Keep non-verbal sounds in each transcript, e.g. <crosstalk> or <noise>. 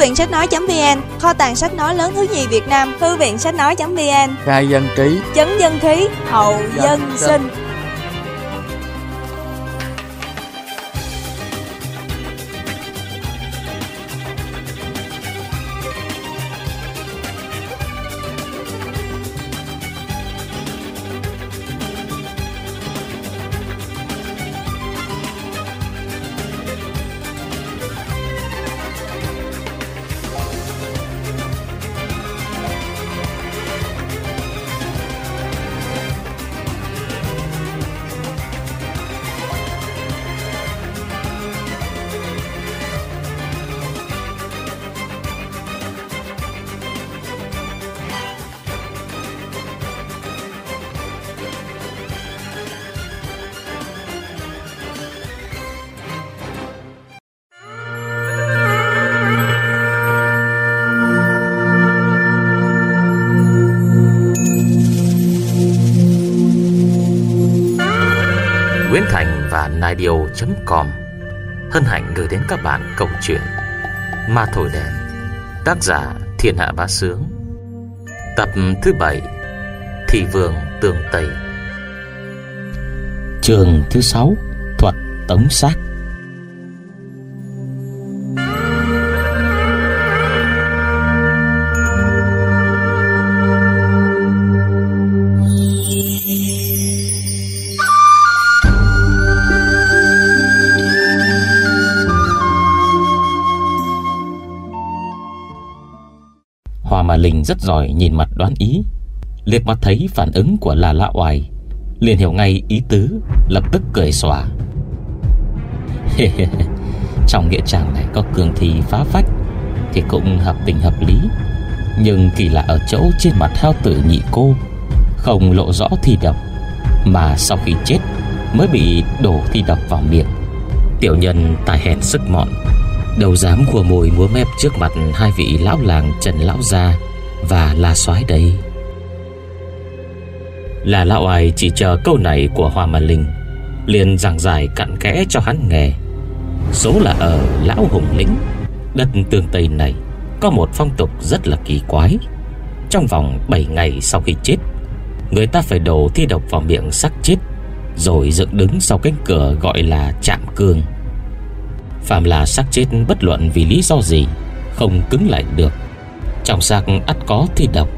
viện sách nói.vn, kho tàng sách nói lớn thứ nhì Việt Nam. Thư viện sách nói.vn, khai dân ký, chấn dân khí, hậu dân sinh. radio.com Hân hạnh gửi đến các bạn câu chuyện Ma Thổi Đèn, Tác giả Thiên Hạ Bá Sướng. Tập thứ 7 Thị Vương Tường Tây. Trường thứ 6 Thuật Tống Sát Rất giỏi nhìn mặt đoán ý. Liệt mắt thấy phản ứng của là lạ oai liền hiểu ngay ý tứ, Lập tức cười xòa. Trong nghĩa trang này có cường thi phá phách Thì cũng hợp tình hợp lý. Nhưng kỳ lạ ở chỗ trên mặt hao tử nhị cô, Không lộ rõ thi độc, Mà sau khi chết Mới bị đổ thi độc vào miệng. Tiểu nhân tài hèn sức mọn, đầu dám khua môi múa mép trước mặt Hai vị lão làng Trần Lão Gia. Và La soái đây. Là lão ai chỉ chờ câu này của Hoa Mà Linh, liền giảng giải cặn kẽ cho hắn nghe. Số là ở Lão Hùng Lĩnh, Đất tương Tây này Có một phong tục rất là kỳ quái. Trong vòng 7 ngày sau khi chết, Người ta phải đổ thi độc vào miệng xác chết, Rồi dựng đứng sau cánh cửa gọi là chạm cương. Phạm là xác chết bất luận vì lý do gì, Không cứng lại được. Trong xác ắt có thi độc.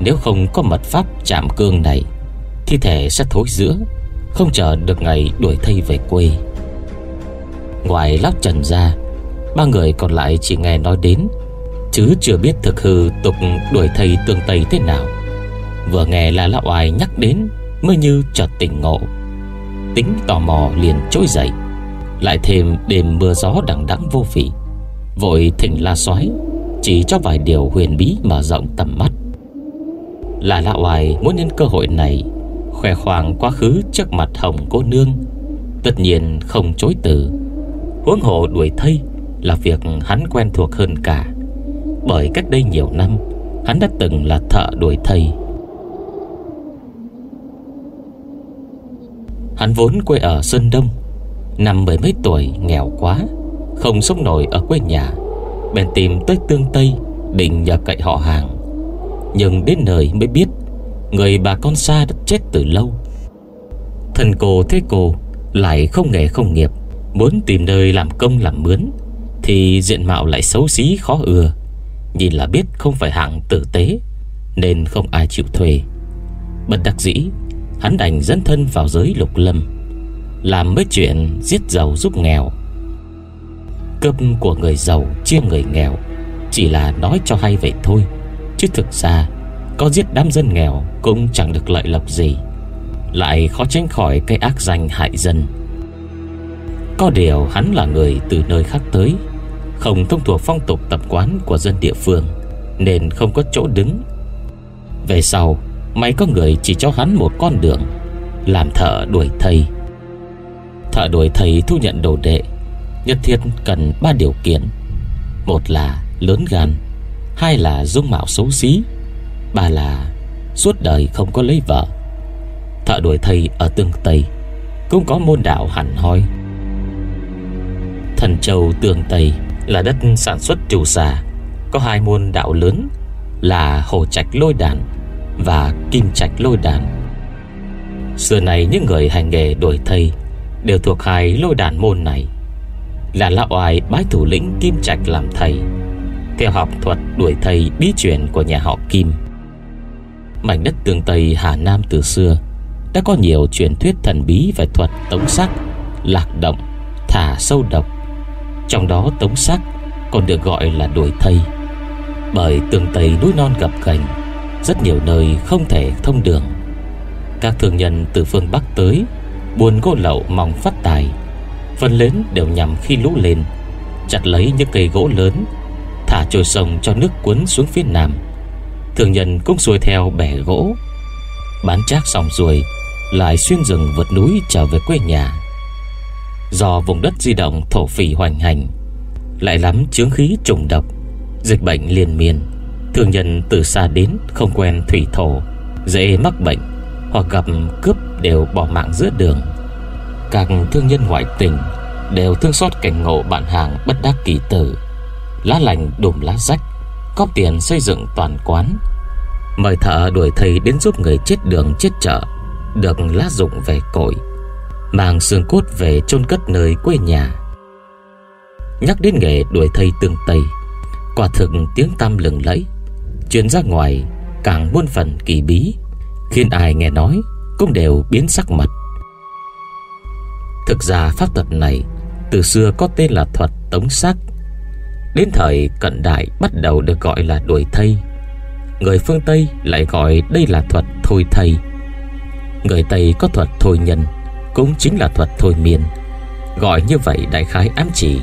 Nếu không có mật pháp chạm cương này, Thi thể sẽ thối giữa, Không chờ được ngày đuổi thây về quê. Ngoài lóc trần ra, Ba người còn lại chỉ nghe nói đến, Chứ chưa biết thực hư tục đuổi thầy tương tây thế nào. Vừa nghe là lão oai nhắc đến, Mới như chợt tỉnh ngộ. Tính tò mò liền trỗi dậy, lại thêm đêm mưa gió đằng đẵng vô vị, Vội thỉnh la xoái chỉ cho vài điều huyền bí mở rộng tầm mắt. Là lão hoài muốn nhân cơ hội này Khoe khoang quá khứ trước mặt hồng cô nương, Tất nhiên không chối từ. Huống hộ đuổi thây Là việc hắn quen thuộc hơn cả. Bởi cách đây nhiều năm, Hắn đã từng là thợ đuổi thây. Hắn vốn quê ở Sơn Đông, Năm mười mấy tuổi, nghèo quá, Không sống nổi ở quê nhà. Bèn tìm tới tương Tây Định nhờ cậy họ hàng. Nhưng đến nơi mới biết, Người bà con xa đã chết từ lâu. Thần cô thế cô Lại không nghề không nghiệp, Muốn tìm nơi làm công làm mướn, Thì diện mạo lại xấu xí khó ưa. Nhìn là biết không phải hạng tử tế, Nên không ai chịu thuê. Bất đắc dĩ, Hắn đành dẫn thân vào giới lục lâm, làm mấy chuyện giết giàu giúp nghèo cơm của người giàu chia người nghèo. Chỉ là nói cho hay vậy thôi, Chứ thực ra, Có giết đám dân nghèo Cũng chẳng được lợi lộc gì. Lại khó tránh khỏi cái ác danh hại dân. Có điều hắn là người từ nơi khác tới, Không thông thuộc phong tục tập quán của dân địa phương, Nên không có chỗ đứng. Về sau, May có người chỉ cho hắn một con đường, Làm thợ đuổi thầy. Thợ đuổi thầy thu nhận đồ đệ Nhất thiết cần ba điều kiện. Một là lớn gan, Hai là dung mạo xấu xí, Ba là suốt đời không có lấy vợ. Thợ đuổi thầy ở tương Tây Cũng có môn đạo hẳn hoi. Thần châu tương Tây Là đất sản xuất trù xà, Có hai môn đạo lớn Là Hồ Trạch Lôi Đàn Và Kim Trạch Lôi Đàn. Xưa này những người hành nghề đuổi thầy Đều thuộc hai lôi đàn môn này. Là lão oai bái thủ lĩnh Kim Trạch làm thầy, Theo học thuật đuổi thầy bí truyền của nhà họ Kim. Mảnh đất tương Tây Hà Nam từ xưa Đã có nhiều truyền thuyết thần bí về thuật tống sắc Lạc động, Thả sâu độc. Trong đó tống sắc còn được gọi là đuổi thây Bởi tường Tây núi non gập ghềnh, Rất nhiều nơi không thể thông đường. Các thương nhân từ phương Bắc tới Buôn gỗ lậu mong phát tài Phần lớn đều nhằm khi lũ lên, Chặt lấy những cây gỗ lớn, Thả trôi sông cho nước cuốn xuống phía nam. Thường nhân cũng xuôi theo bẻ gỗ, Bán chác xong rồi Lại xuyên rừng vượt núi trở về quê nhà. Do vùng đất di động thổ phỉ hoành hành, Lại lắm chướng khí trùng độc, Dịch bệnh liên miên. Thường nhân từ xa đến không quen thủy thổ, Dễ mắc bệnh Hoặc gặp cướp đều bỏ mạng giữa đường. Các thương nhân ngoại tình Đều thương xót cảnh ngộ bạn hàng bất đắc kỳ tử. Lá lành đùm lá rách, góp tiền xây dựng toàn quán. Mời thợ đuổi thầy đến giúp người chết đường chết chợ, Được lá dụng về cội, Mang xương cốt về chôn cất nơi quê nhà. Nhắc đến nghề đuổi thầy tương Tây, Quả thực tiếng tăm lừng lẫy. Chuyển ra ngoài càng muôn phần kỳ bí, Khiến ai nghe nói cũng đều biến sắc mặt. Thực ra pháp thuật này Từ xưa có tên là thuật tống sắc Đến thời cận đại bắt đầu được gọi là đuổi thây. Người phương Tây lại gọi đây là thuật thôi thây. Người Tây có thuật thôi nhân, Cũng chính là thuật thôi miên. Gọi như vậy đại khái ám chỉ,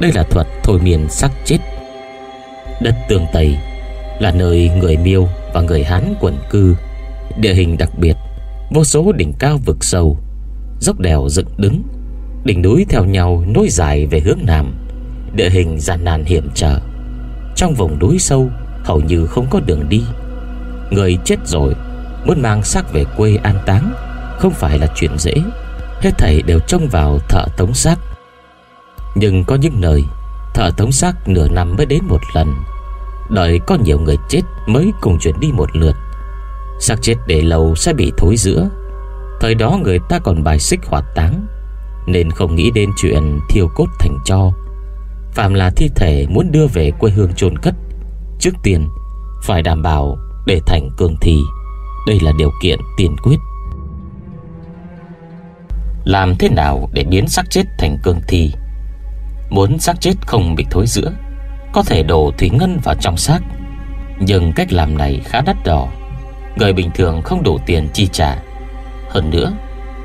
Đây là thuật thôi miên sắc chết. Đất tường Tây Là nơi người Miêu và người Hán quần cư, Địa hình đặc biệt, Vô số đỉnh cao vực sâu Dốc đèo dựng đứng, Đỉnh núi theo nhau nối dài về hướng Nam, Địa hình gian nan hiểm trở. Trong vùng núi sâu, Hầu như không có đường đi. Người chết rồi, Muốn mang xác về quê an táng, Không phải là chuyện dễ. Hết thảy đều trông vào thợ tống xác. Nhưng có những nơi, Thợ tống xác nửa năm mới đến một lần. Đợi có nhiều người chết Mới cùng chuyển đi một lượt. Xác chết để lâu sẽ bị thối giữa. Thời đó người ta còn bài xích hỏa táng, Nên không nghĩ đến chuyện thiêu cốt thành cho Phạm là thi thể muốn đưa về quê hương chôn cất, Trước tiên Phải đảm bảo để thành cường thi. Đây là điều kiện tiền quyết. Làm thế nào để biến xác chết thành cương thi? Muốn xác chết không bị thối giữa, Có thể đổ thủy ngân vào trong xác. Nhưng cách làm này khá đắt đỏ, Người bình thường không đủ tiền chi trả. Hơn nữa,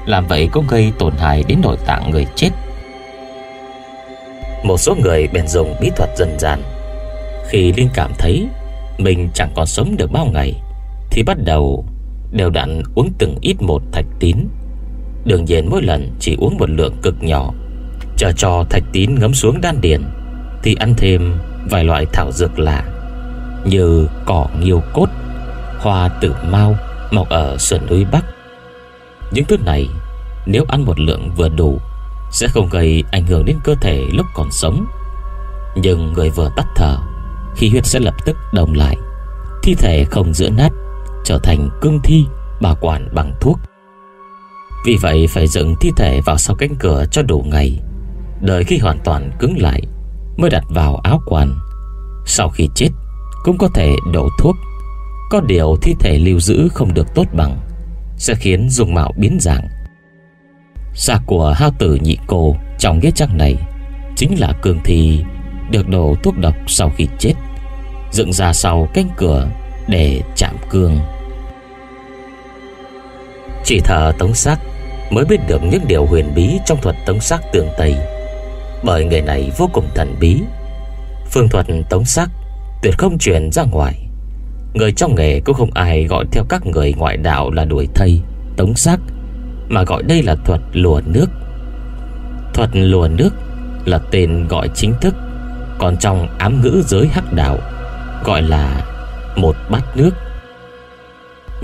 Làm vậy cũng gây tổn hại đến nội tạng người chết. Một số người bèn dùng bí thuật dân gian. Khi Linh cảm thấy Mình chẳng còn sống được bao ngày, Thì bắt đầu Đều đặn uống từng ít một thạch tín. Đương nhiên mỗi lần chỉ uống một lượng cực nhỏ, Chờ cho thạch tín ngấm xuống đan điền, Thì ăn thêm vài loại thảo dược lạ, Như cỏ nghiêu cốt, Hoa tử mau, Mọc ở sườn núi Bắc. Những thứ này, Nếu ăn một lượng vừa đủ, Sẽ không gây ảnh hưởng đến cơ thể lúc còn sống. Nhưng người vừa tắt thở, Khí huyết sẽ lập tức đồng lại. Thi thể không giữa nát, Trở thành cương thi, bảo quản bằng thuốc. Vì vậy phải dựng thi thể vào sau cánh cửa cho đủ ngày. Đợi khi hoàn toàn cứng lại, Mới đặt vào áo quan Sau khi chết, Cũng có thể đổ thuốc. Có điều thi thể lưu giữ không được tốt bằng. Sẽ khiến dùng mạo biến dạng. Xác của hao tử nhị cô Trong ghế trang này Chính là cường thi Được đổ thuốc độc sau khi chết, Dựng ra sau cánh cửa Để chạm cương. Chỉ thờ tống xác Mới biết được những điều huyền bí Trong thuật tống xác tường Tây. Bởi người này vô cùng thần bí. Phương thuật tống xác Tuyệt không truyền ra ngoài. Người trong nghề cũng không ai gọi theo các người ngoại đạo là đuổi thây, tống xác, mà gọi đây là thuật lùa nước. Thuật lùa nước là tên gọi chính thức, còn trong ám ngữ giới hắc đạo gọi là một bát nước.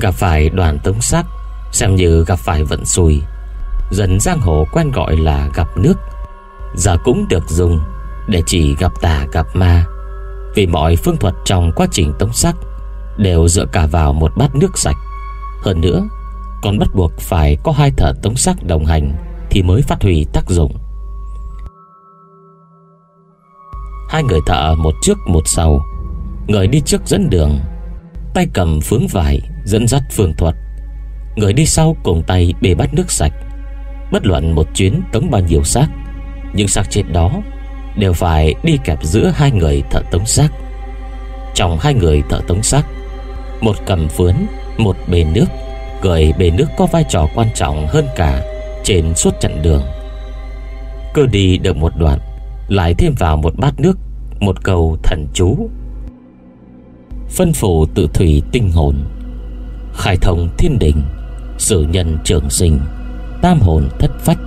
Gặp phải đoàn tống xác xem như gặp phải vận xui, dần giang hồ quen gọi là gặp nước. Giờ cũng được dùng Để chỉ gặp tà gặp ma Vì mọi phương thuật trong quá trình tống sắc Đều dựa cả vào một bát nước sạch. Hơn nữa, Còn bắt buộc phải có hai thợ tống sắc đồng hành Thì mới phát huy tác dụng. Hai người thợ một trước một sau, Người đi trước dẫn đường, Tay cầm phướng vải Dẫn dắt phương thuật. Người đi sau cùng tay bê bát nước sạch. Bất luận một chuyến tống bao nhiêu xác Nhưng xác chết đó Đều phải đi kẹp giữa hai người thợ tống xác. Trong hai người thợ tống xác một cầm phướn Một bề nước. Gợi bề nước có vai trò quan trọng hơn cả Trên suốt chặng đường. Cứ đi được một đoạn Lại thêm vào một bát nước Một cầu thần chú. Phân phủ tự thủy tinh hồn. Khai thông thiên đình Sử nhân trường sinh. Tam hồn thất phách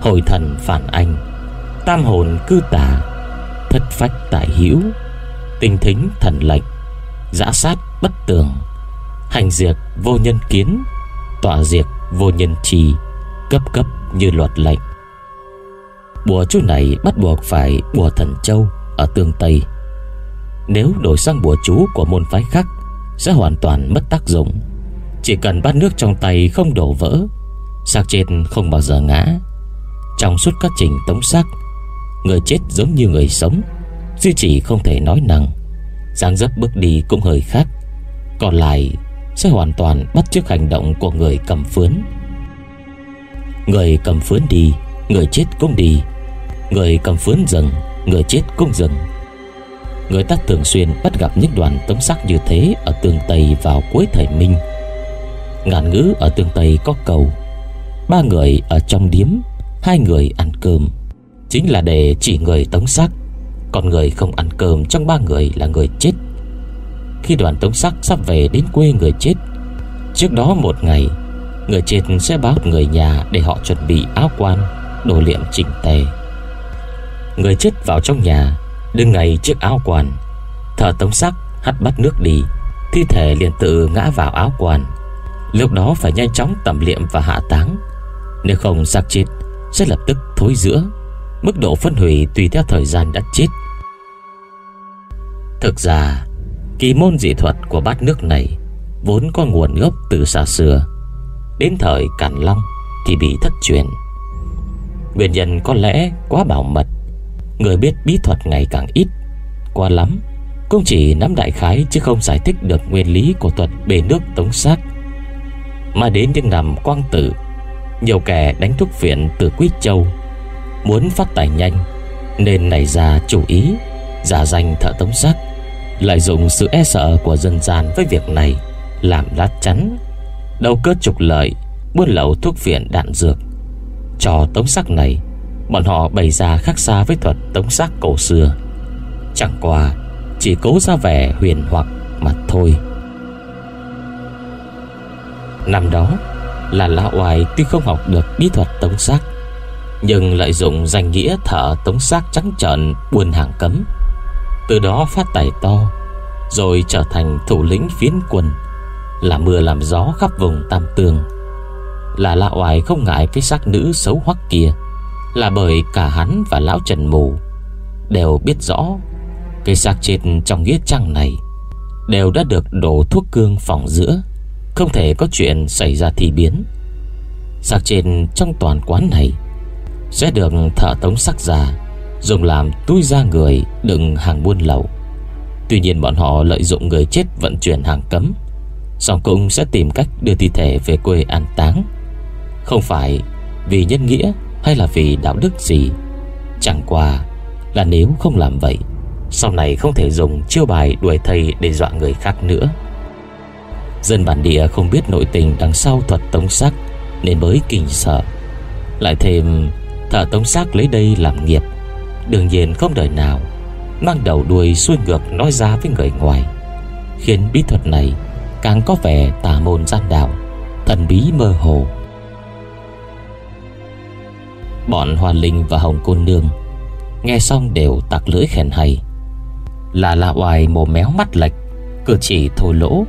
Hồi thần phản anh. Tam hồn cư tả, Thất phách tại hữu. Tinh thính thần lệnh Giã sát bất tường. Hành diệt vô nhân kiến, Tọa diệt vô nhân trì, Cấp cấp như luật lệnh. Bùa chú này bắt buộc phải bùa thần châu Ở tương Tây. Nếu đổi sang bùa chú của môn phái khác, Sẽ hoàn toàn mất tác dụng. Chỉ cần bát nước trong tay không đổ vỡ, xác trên không bao giờ ngã. Trong suốt các trình tống xác, Người chết giống như người sống, Duy chỉ không thể nói năng dáng dấp bước đi cũng hơi khác. Còn lại sẽ hoàn toàn bắt chước hành động của người cầm phướn. Người cầm phướn đi, Người chết cũng đi. Người cầm phướn dừng Người chết cũng dừng Người ta thường xuyên bắt gặp những đoàn tống sắc như thế Ở tường Tây vào cuối thời Minh. Ngạn ngữ ở tường Tây có cầu. Ba người ở trong điếm, Hai người ăn cơm. Chính là để chỉ người tống sắc Còn người không ăn cơm trong ba người là người chết. Khi đoàn tống sắc sắp về đến quê người chết. Trước đó một ngày, Người chết sẽ báo người nhà Để họ chuẩn bị áo quan, Đồ liệm chỉnh tề. Người chết vào trong nhà, Đứng ngay chiếc áo quan. Thở tống sắc, hắt bắt nước đi, Thi thể liền tự ngã vào áo quan. Lúc đó phải nhanh chóng tẩm liệm và hạ táng. Nếu không xác chết, Sẽ lập tức thối giữa. Mức độ phân hủy tùy theo thời gian đã chết. Thực ra Kỳ môn dị thuật của bát nước này Vốn có nguồn gốc từ xa xưa Đến thời Càn Long Thì bị thất truyền Nguyên nhân có lẽ quá bảo mật Người biết bí thuật ngày càng ít Quá lắm Cũng chỉ nắm đại khái Chứ không giải thích được nguyên lý của thuật bề nước tống sát, Mà đến những năm quang tử nhiều kẻ đánh thuốc viện từ Quý Châu Muốn phát tài nhanh Nên nảy ra chủ ý Giả danh thợ tống sát lại dùng sự e sợ của dân gian với việc này, Làm lát chắn, Đầu cơ trục lợi, Buôn lậu thuốc viện đạn dược. Cho tống sắc này, Bọn họ bày ra khác xa với thuật tống sắc cổ xưa. Chẳng qua, Chỉ cố ra vẻ huyền hoặc mà thôi. Năm đó, là Lão Oai tuy không học được bí thuật tống xác, Nhưng lợi dụng danh nghĩa thợ tống xác trắng trợn, buôn hàng cấm từ đó phát tài to Rồi trở thành thủ lĩnh phiến quân Là mưa làm gió khắp vùng Tam tường, Là lạ Oai không ngại cái xác nữ xấu hoắc kia Là bởi cả hắn và Lão Trần Mù Đều biết rõ Cái xác chết trong nghĩa trang này Đều đã được đổ thuốc cương phòng giữa không thể có chuyện xảy ra thì biến. Xác trên trong toàn quán này Sẽ được thợ tống sắc ra. Dùng làm túi da người, đựng hàng buôn lậu. Tuy nhiên bọn họ lợi dụng người chết vận chuyển hàng cấm, Song cũng sẽ tìm cách đưa thi thể về quê an táng. Không phải vì nhân nghĩa hay là vì đạo đức gì, Chẳng qua là nếu không làm vậy, Sau này không thể dùng chiêu bài đuổi thầy để dọa người khác nữa. Dân bản địa không biết nội tình đằng sau thuật tống xác, Nên mới kinh sợ. Lại thêm, thợ tống xác lấy đây làm nghiệp. Đương nhiên không đời nào, Mang đầu đuôi xuôi ngược nói ra với người ngoài, Khiến bí thuật này Càng có vẻ tà môn gian đạo, Thần bí mơ hồ. Bọn Hoa Linh và Hồng Côn Nương Nghe xong đều tặc lưỡi khen hay. Là lạ hoài mồm méo mắt lệch, Cử chỉ thô lỗ,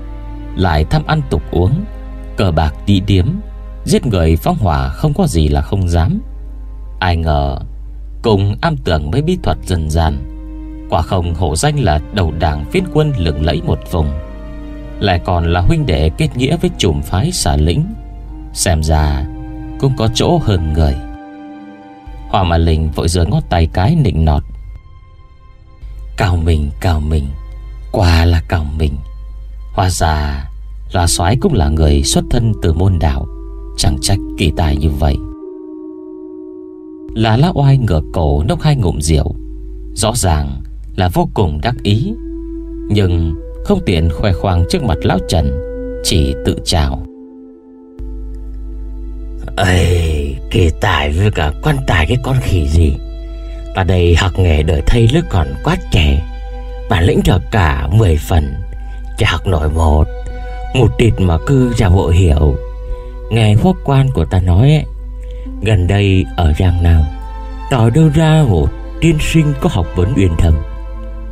lại tham ăn tục uống, Cờ bạc đi điếm, Giết người phóng hỏa không có gì là không dám. Ai ngờ Cùng am tưởng mấy bí thuật dần dàn. Quả không, hổ danh là đầu đảng phiên quân lừng lẫy một vùng. Lại còn là huynh đệ kết nghĩa với chùm phái xả lĩnh. Xem ra, cũng có chỗ hơn người. Hoa mà linh vội giơ ngót tay cái nịnh nọt. Cao mình cao mình, Quả là cao mình. Hoa già Loa soái cũng là người xuất thân từ môn đạo. Chẳng trách kỳ tài như vậy. Là lá oai ngửa cổ nốc hai ngụm rượu. Rõ ràng là vô cùng đắc ý. Nhưng không tiện khoe khoang trước mặt lão Trần Chỉ tự chào. Ây Kỳ tài với cả quan tài cái con khỉ gì. Ta đây học nghề đợi thay lúc còn quá trẻ Bản lĩnh được cả 10 phần Chỉ học nổi một. Một tịt mà cứ giả bộ hiểu. Nghe quốc quan của ta nói ấy, Gần đây ở Giang Nam, Tỏ đâu ra một tiên sinh có học vấn uyên thâm.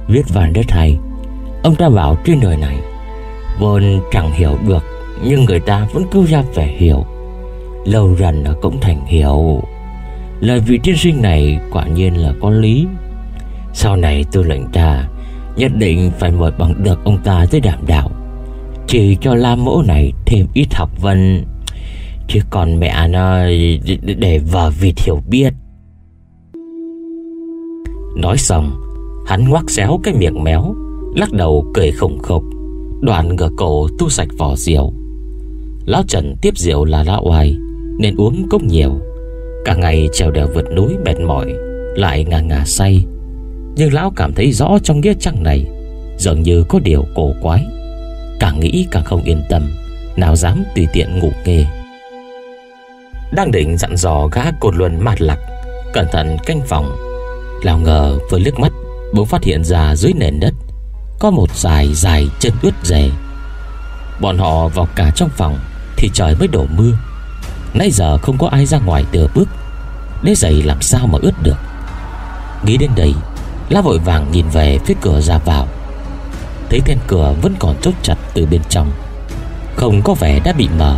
Viết văn rất hay, Ông ta bảo trên đời này, Vốn chẳng hiểu được, Nhưng người ta vẫn cứ ra vẻ hiểu. Lâu dần nó cũng thành hiểu. Lời vị tiên sinh này quả nhiên là có lý. Sau này tôi lệnh ta Nhất định phải mời bằng được ông ta tới đảm đạo, Chỉ cho la mẫu này thêm ít học vấn. Chứ còn mẹ nó để vợ vịt hiểu biết. Nói xong, Hắn ngoác xéo cái miệng méo, Lắc đầu cười khủng khục Đoàn ngửa cổ tu sạch vỏ rượu. Lão Trần tiếp rượu là lão oai, Nên uống cũng nhiều. Cả ngày trèo đèo vượt núi mệt mỏi, Lại ngà ngà say. Nhưng lão cảm thấy rõ trong nghĩa trăng này, Dường như có điều cổ quái. Càng nghĩ càng không yên tâm, Nào dám tùy tiện ngủ nghề đang định dặn dò gã cột luân mạt lặc. Cẩn thận canh phòng. Lão ngờ vừa liếc mắt, Bỗng phát hiện ra dưới nền đất Có một dài dài chân ướt rề Bọn họ vào cả trong phòng Thì trời mới đổ mưa. Nãy giờ không có ai ra ngoài đưa bước. Đế giày làm sao mà ướt được? Nghĩ đến đây Lá vội vàng nhìn về phía cửa ra vào. Thấy then cửa vẫn còn chốt chặt từ bên trong. Không có vẻ đã bị mở.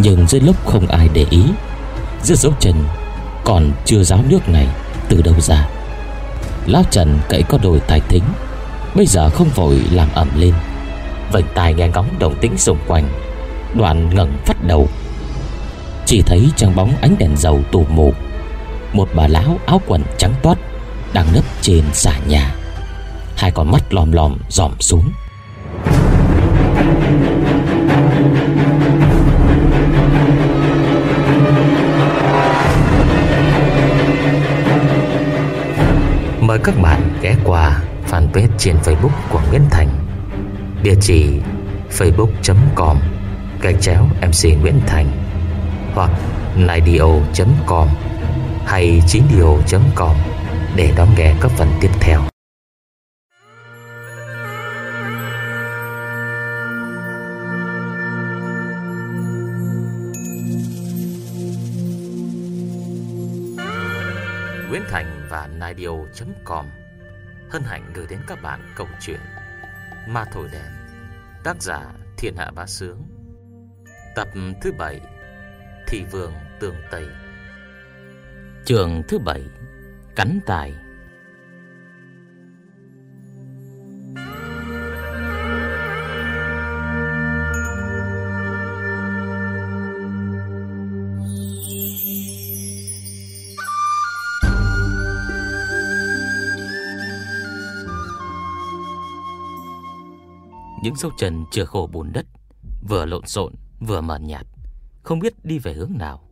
Nhưng dưới lúc không ai để ý, Giữa dấu chân Còn chưa ráo nước này Từ đâu ra. Lão Trần cậy có đôi tài thính, Bây giờ không vội làm ẩm lên. Vành tài nghe ngóng đồng tính xung quanh, đoạn ngẩng phát đầu. Chỉ thấy trong bóng ánh đèn dầu tù mù, Một bà lão áo quần trắng toát Đang nấp trên xà nhà. Hai con mắt lòm lòm dòm xuống. Mời các bạn ghé qua fanpage trên Facebook của Nguyễn Thành Địa chỉ facebook.com gạch chéo MC Nguyễn Thành, Hoặc naidio.com hay chín điều.com để đón nghe các phần tiếp theo. Và Naidio.com Hân hạnh gửi đến các bạn câu chuyện Ma Thổi Đèn, Tác giả Thiên Hạ Bá Sướng. Tập thứ 7 Thị Vương Tường Tây. Trường thứ 7 Cắn tài. Những dấu chân chưa khổ bùn đất, Vừa lộn xộn, vừa mờ nhạt, Không biết đi về hướng nào.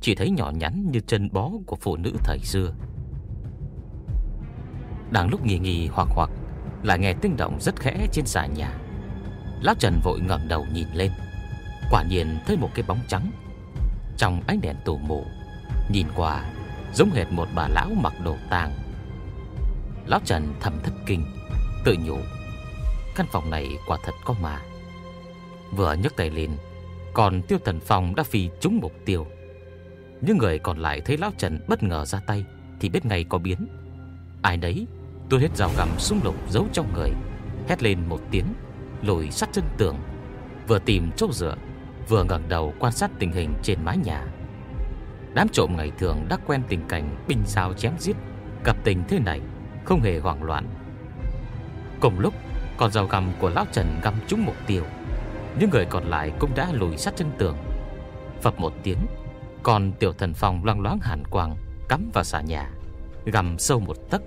Chỉ thấy nhỏ nhắn như chân bó của phụ nữ thời xưa. Đang lúc nghỉ nghi hoặc hoặc, Lại nghe tiếng động rất khẽ trên xà nhà. Lão Trần vội ngẩng đầu nhìn lên, Quả nhiên thấy một cái bóng trắng. Trong ánh đèn tù mù, Nhìn qua, Giống hệt một bà lão mặc đồ tang. Lão Trần thầm thất kinh, Tự nhủ Căn phòng này quả thật có mà Vừa nhấc tay lên, Còn tiêu thần phòng đã phi trúng mục tiêu. Những người còn lại thấy Lão Trần bất ngờ ra tay, Thì biết ngay có biến. Ai đấy? tôi hết rào gầm sung lục giấu trong người, Hét lên một tiếng, Lùi sát chân tường, Vừa tìm chỗ dựa, Vừa ngẩng đầu quan sát tình hình trên mái nhà. Đám trộm ngày thường đã quen tình cảnh binh sao chém giết, Gặp tình thế này Không hề hoảng loạn. Cùng lúc còn dao găm của lão Trần găm trúng mục tiêu Những người còn lại cũng đã lùi sát chân tường. Phập một tiếng, Còn tiểu thần phong loang loáng hàn quang Cắm vào xà nhà Gầm sâu một tấc.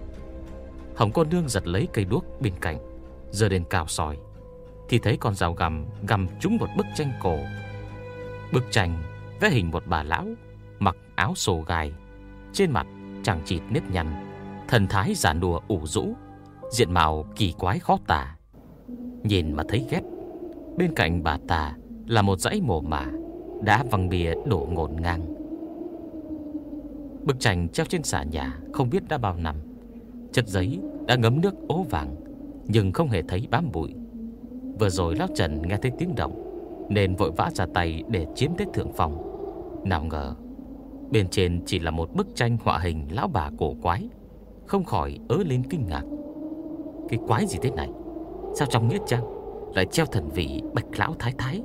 Hồng cô nương giật lấy cây đuốc bên cạnh Giờ đến cao sỏi Thì thấy con dao găm gầm trúng một bức tranh cổ. Bức tranh vẽ hình một bà lão, Mặc áo sồ gai, Trên mặt chẳng chịt nếp nhăn, Thần thái giả nùa ủ rũ, Diện mạo kỳ quái khó tả. Nhìn mà thấy ghét. Bên cạnh bà ta là một dãy mồ mả Đã văng bìa đổ ngổn ngang. Bức tranh treo trên xà nhà Không biết đã bao năm. Chất giấy đã ngấm nước ố vàng, Nhưng không hề thấy bám bụi. Vừa rồi Lão Trần nghe thấy tiếng động, Nên vội vã ra tay để chiếm tới thượng phòng. Nào ngờ, Bên trên chỉ là một bức tranh họa hình lão bà cổ quái, Không khỏi ớ lên kinh ngạc. Cái quái gì thế này? Sao trong nghĩa trang Lại treo thần vị bạch lão thái thái?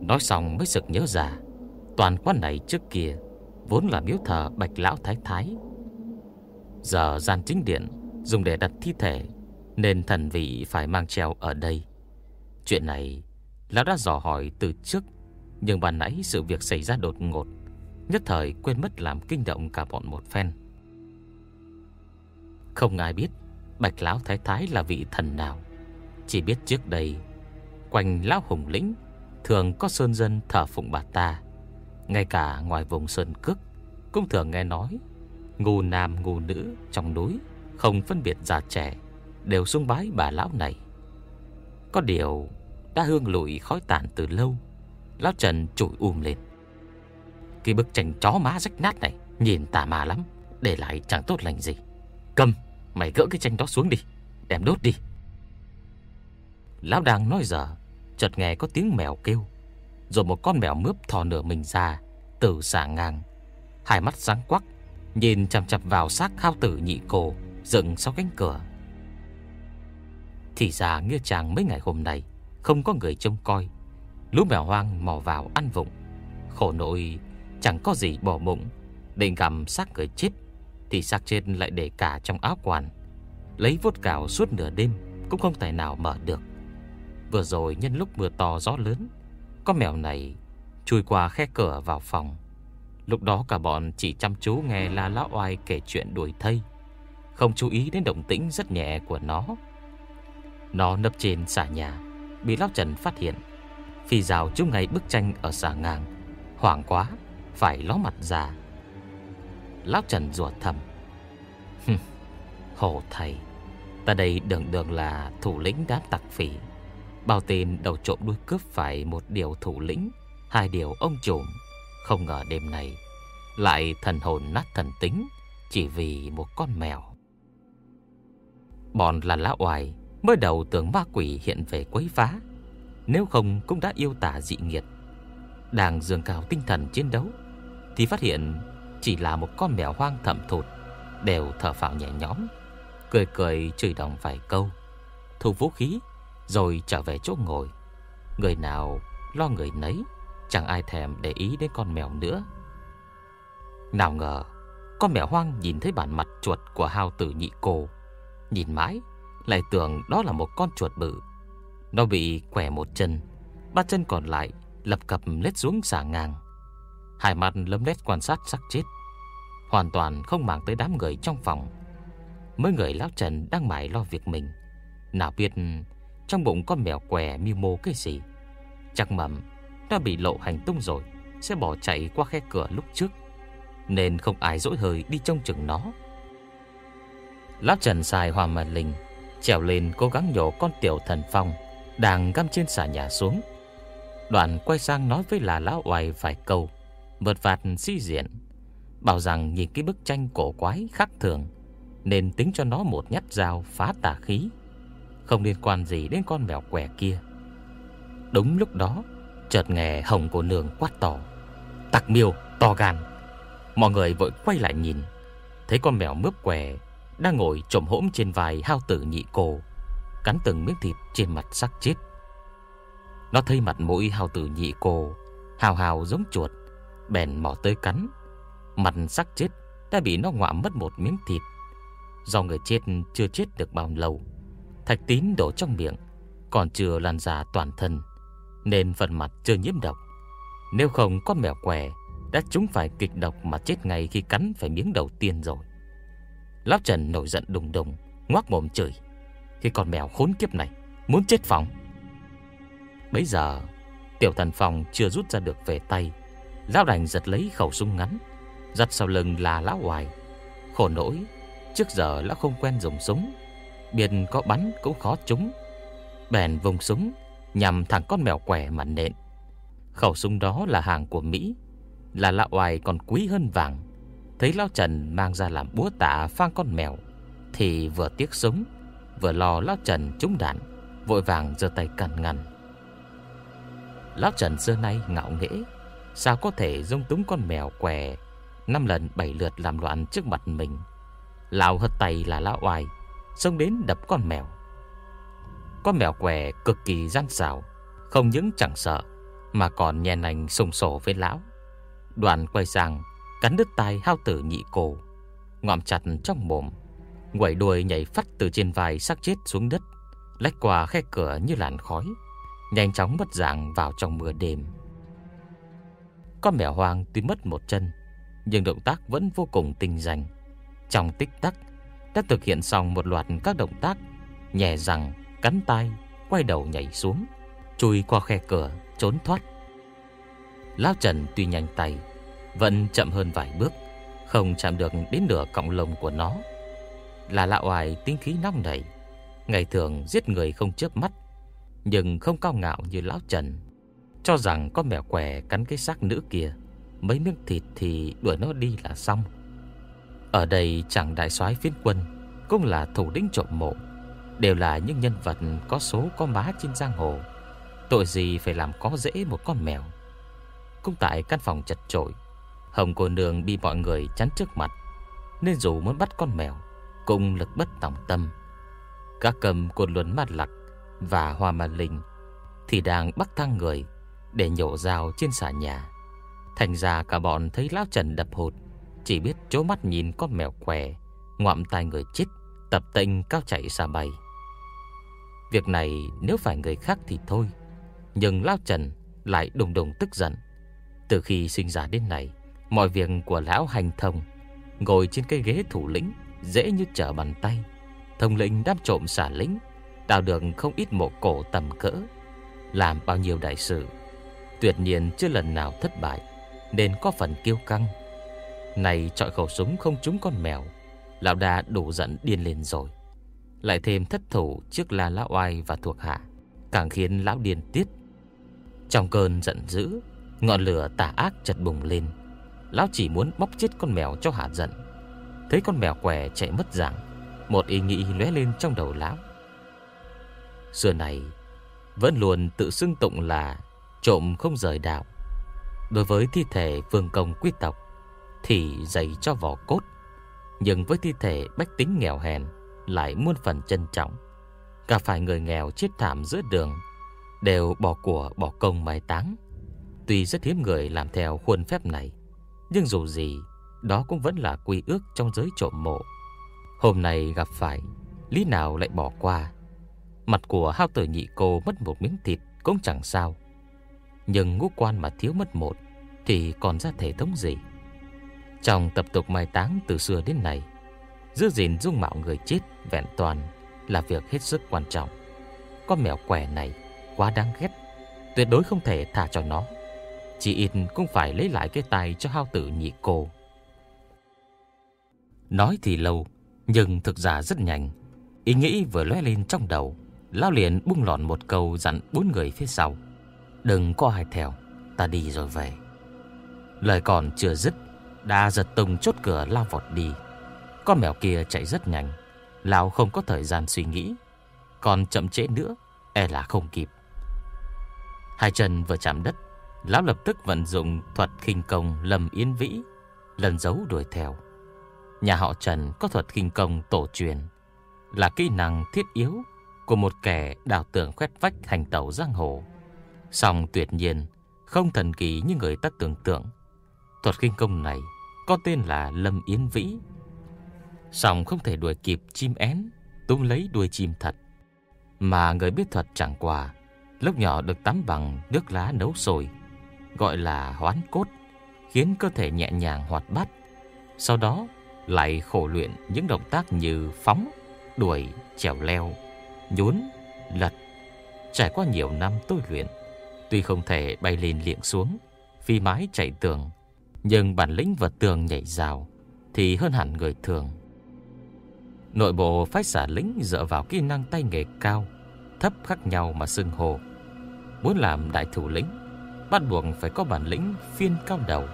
Nói xong mới sực nhớ ra, Toàn quan này trước kia Vốn là miếu thờ bạch lão thái thái. Giờ gian chính điện Dùng để đặt thi thể Nên thần vị phải mang treo ở đây. Chuyện này Lão đã dò hỏi từ trước, Nhưng bàn nãy sự việc xảy ra đột ngột, Nhất thời quên mất làm kinh động cả bọn một phen. Không ai biết Bạch Lão Thái Thái là vị thần nào? Chỉ biết trước đây, Quanh Lão Hùng Lĩnh, Thường có sơn dân thờ phụng bà ta. Ngay cả ngoài vùng sơn cước, Cũng thường nghe nói, Ngu nam ngu nữ trong núi Không phân biệt già trẻ, Đều sung bái bà lão này. Có điều, Đã hương lụi khói tàn từ lâu, Lão Trần trụi um lên. Cái bức tranh chó má rách nát này, Nhìn tà mà lắm, Để lại chẳng tốt lành gì. Cầm! Mày gỡ cái tranh đó xuống đi, Đem đốt đi. Lão đang nói giờ, Chợt nghe có tiếng mèo kêu, Rồi một con mèo mướp thò nửa mình ra, Từ xả ngang. Hai mắt sáng quắc, Nhìn chằm chằm vào xác khao tử nhị cổ Dựng sau cánh cửa. Thì ra nghĩa chàng mấy ngày hôm nay, Không có người trông coi. Lũ mèo hoang mò vào ăn vụng. Khổ nội chẳng có gì bỏ bụng Định gặm xác người chết. Thì xác trên lại để cả trong áo quần. Lấy vuốt cào suốt nửa đêm Cũng không tài nào mở được. Vừa rồi nhân lúc mưa to gió lớn Con mèo này chui qua khe cửa vào phòng. Lúc đó cả bọn chỉ chăm chú nghe La Lão Oai kể chuyện đuổi thây, Không chú ý đến động tĩnh rất nhẹ của nó. Nó nấp trên xà nhà, Bị Lão Trần phát hiện. Phi rào chung ngay bức tranh ở xà ngang, Hoảng quá, Phải ló mặt ra Lão Trần rủa thầm. Hồ thầy. Ta đây đường đường là thủ lĩnh đám tặc phỉ. Bao tên đầu trộm đuôi cướp phải một điều thủ lĩnh, Hai điều ông trộm. Không ngờ đêm nay Lại thần hồn nát thần tính Chỉ vì một con mèo. Bọn là lão oai Mới đầu tưởng ma quỷ hiện về quấy phá, Nếu không cũng đã yêu tả dị nghiệt. Đang dường cao tinh thần chiến đấu Thì phát hiện chỉ là một con mèo hoang thầm thụt, Đều thở phào nhẹ nhõm, Cười cười chửi đồng vài câu, Thu vũ khí, Rồi trở về chỗ ngồi. Người nào lo người nấy, Chẳng ai thèm để ý đến con mèo nữa. Nào ngờ, Con mèo hoang nhìn thấy bản mặt chuột Của hao tử nhị cô, Nhìn mãi, Lại tưởng đó là một con chuột bự. Nó bị quẻ một chân, Ba chân còn lại lập cập lết xuống xả ngang. Hai mặt lấm lét quan sát sắc chết. Hoàn toàn không màng tới đám người trong phòng. Mấy người lão Trần đang mải lo việc mình. Nào biết Trong bụng con mèo què mưu mô cái gì. Chắc mầm, Đã bị lộ hành tung rồi, Sẽ bỏ chạy qua khe cửa lúc trước. Nên không ai dỗi hơi đi trông chừng nó. Lão Trần xài hòa mà linh Trèo lên cố gắng nhổ con tiểu thần phong Đang găm trên xà nhà xuống. Đoạn quay sang nói với là lão oai vài câu. Vượt vạt si diện, Bảo rằng nhìn cái bức tranh cổ quái khác thường, Nên tính cho nó một nhát dao phá tà khí, Không liên quan gì đến con mèo quẻ kia. Đúng lúc đó, Chợt nghe hồng cô nương quát to, Tặc miêu, to gan. Mọi người vội quay lại nhìn, Thấy con mèo mướp quẻ Đang ngồi trộm hỗm trên vai hao tử nhị cổ Cắn từng miếng thịt trên mặt sắc chết. Nó thấy mặt mũi hao tử nhị cổ Hào hào giống chuột Bèn mò tới cắn. Mặt sắc chết đã bị nó ngoạm mất một miếng thịt. Do người chết chưa chết được bao lâu, Thạch tín đổ trong miệng, Còn chưa lan ra toàn thân, Nên phần mặt chưa nhiễm độc. Nếu không có mèo què, Đã chúng phải kịch độc mà chết ngay khi cắn phải miếng đầu tiên rồi. Lão Trần nổi giận đùng đùng, Ngoác mồm chửi. Khi con mèo khốn kiếp này, Muốn chết phòng Bây giờ, Tiểu thần phòng chưa rút ra được về tay Lão đành giật lấy khẩu súng ngắn, Giật sau lưng là lão hoài. Khổ nỗi, Trước giờ lão không quen dùng súng Biên có bắn cũng khó trúng. Bèn vùng súng, Nhằm thẳng con mèo quẻ mà nện. Khẩu súng đó là hàng của Mỹ, Là lão hoài còn quý hơn vàng. Thấy lão Trần mang ra làm búa tạ phang con mèo, Thì vừa tiếc súng, Vừa lo lão Trần trúng đạn, Vội vàng giơ tay cản ngăn. Lão Trần xưa nay ngạo nghễ Sao có thể dung túng con mèo què Năm lần bảy lượt làm loạn trước mặt mình? Lão hất tay là lão oai, Xông đến đập con mèo. Con mèo què cực kỳ gian xảo, Không những chẳng sợ, Mà còn nhè nành sùng sổ với lão. Đoàn quay sang, Cắn đứt tay hao tử nhị cổ, Ngọm chặt trong mồm. Quẩy đuôi nhảy phát từ trên vai xác chết xuống đất, Lách qua khe cửa như làn khói, Nhanh chóng mất dạng vào trong mưa đêm. Con mèo hoang tuy mất một chân Nhưng động tác vẫn vô cùng tinh danh. Trong tích tắc Đã thực hiện xong một loạt các động tác Nhẹ rằng, cắn tay Quay đầu nhảy xuống Chui qua khe cửa, trốn thoát. Lão Trần tuy nhanh tay Vẫn chậm hơn vài bước Không chạm được đến nửa cọng lông của nó. Là lạ oài tinh khí nóng nảy Ngày thường giết người không chớp mắt Nhưng không cao ngạo như lão Trần. Cho rằng có mèo què cắn cái xác nữ kia. Mấy miếng thịt thì đuổi nó đi là xong. Ở đây chẳng đại soái phiến quân, Cũng là thủ lĩnh trộm mộ. Đều là những nhân vật có số có má trên giang hồ. Tội gì phải làm có dễ một con mèo. Cũng tại căn phòng chật trội Hồng cô nương bị mọi người chắn trước mặt, Nên dù muốn bắt con mèo, Cũng lực bất tòng tâm. Các cầm cột luân mặt lặc Và hoa mà linh Thì đang bắt thang người để nhổ rào trên xà nhà. Thành ra cả bọn thấy Lão Trần đập hụt Chỉ biết chố mắt nhìn con mèo què, Ngoạm tai người chết, Tập tênh cao chạy xa bay Việc này nếu phải người khác thì thôi, Nhưng Lão Trần lại đùng đùng tức giận. Từ khi sinh ra đến nay, Mọi việc của Lão hành thông, Ngồi trên cái ghế thủ lĩnh, Dễ như trở bàn tay. Thông lĩnh đáp trộm xả lính, Đào được không ít mộ cổ tầm cỡ, Làm bao nhiêu đại sự Tuyệt nhiên chưa lần nào thất bại, Nên có phần kiêu căng. Này trọi khẩu súng không trúng con mèo, Lão đà đủ giận điên lên rồi. Lại thêm thất thủ trước là lão oai và thuộc hạ, Càng khiến lão điên tiết. Trong cơn giận dữ, Ngọn lửa tà ác chật bùng lên. Lão chỉ muốn bóp chết con mèo cho hạ giận. Thấy con mèo què chạy mất dạng, Một ý nghĩ lóe lên trong đầu lão. Xưa này, Vẫn luôn tự xưng tụng là Trộm không rời đạo. Đối với thi thể vương công quý tộc Thì dày cho vỏ cốt, Nhưng với thi thể bách tính nghèo hèn Lại muôn phần trân trọng. Cả phải người nghèo chết thảm giữa đường Đều bỏ của bỏ công mai táng. Tuy rất hiếm người làm theo khuôn phép này, Nhưng dù gì, Đó cũng vẫn là quy ước trong giới trộm mộ. Hôm nay gặp phải, Lý nào lại bỏ qua? Mặt của hao tử nhị cô mất một miếng thịt Cũng chẳng sao. Nhưng ngũ quan mà thiếu mất một Thì còn ra thể thống gì? Trong tập tục mai táng từ xưa đến nay, Giữ gìn dung mạo người chết Vẹn toàn là việc hết sức quan trọng. Con mèo quẻ này Quá đáng ghét, Tuyệt đối không thể thả cho nó. Chỉ ít cũng phải lấy lại cái tay cho hao tử nhị cô. Nói thì lâu, Nhưng thực ra rất nhanh. Ý nghĩ vừa lóe lên trong đầu, Lão liền bung lọn một câu dặn bốn người phía sau. Đừng có ai theo, Ta đi rồi về. Lời còn chưa dứt, Đã giật tung chốt cửa lao vọt đi. Con mèo kia chạy rất nhanh, Lão không có thời gian suy nghĩ, Còn chậm trễ nữa E là không kịp. Hai chân vừa chạm đất, Lão lập tức vận dụng thuật khinh công lầm Yên Vĩ, Lần giấu đuổi theo. Nhà họ Trần có thuật khinh công tổ truyền, Là kỹ năng thiết yếu Của một kẻ đào tưởng khoét vách hành tẩu giang hồ. Song tuyệt nhiên Không thần kỳ như người ta tưởng tượng Thuật kinh công này có tên là Lâm Yến Vĩ. Song không thể đuổi kịp chim én tung lấy đuôi chim thật. Mà người biết thuật chẳng qua lúc nhỏ được tắm bằng nước lá nấu sôi, gọi là hoán cốt, khiến cơ thể nhẹ nhàng hoạt bát. Sau đó lại khổ luyện những động tác như phóng, đuổi, trèo leo, nhún, lật. Trải qua nhiều năm tôi luyện, tuy không thể bay lên liệng xuống, phi mái chạy tường, nhưng bản lĩnh vượt tường nhảy rào thì hơn hẳn người thường. Nội bộ phái xả lính dựa vào kỹ năng tay nghề cao, thấp khác nhau mà xưng hồ. Muốn làm đại thủ lĩnh, bắt buộc phải có bản lĩnh phiên cao đầu.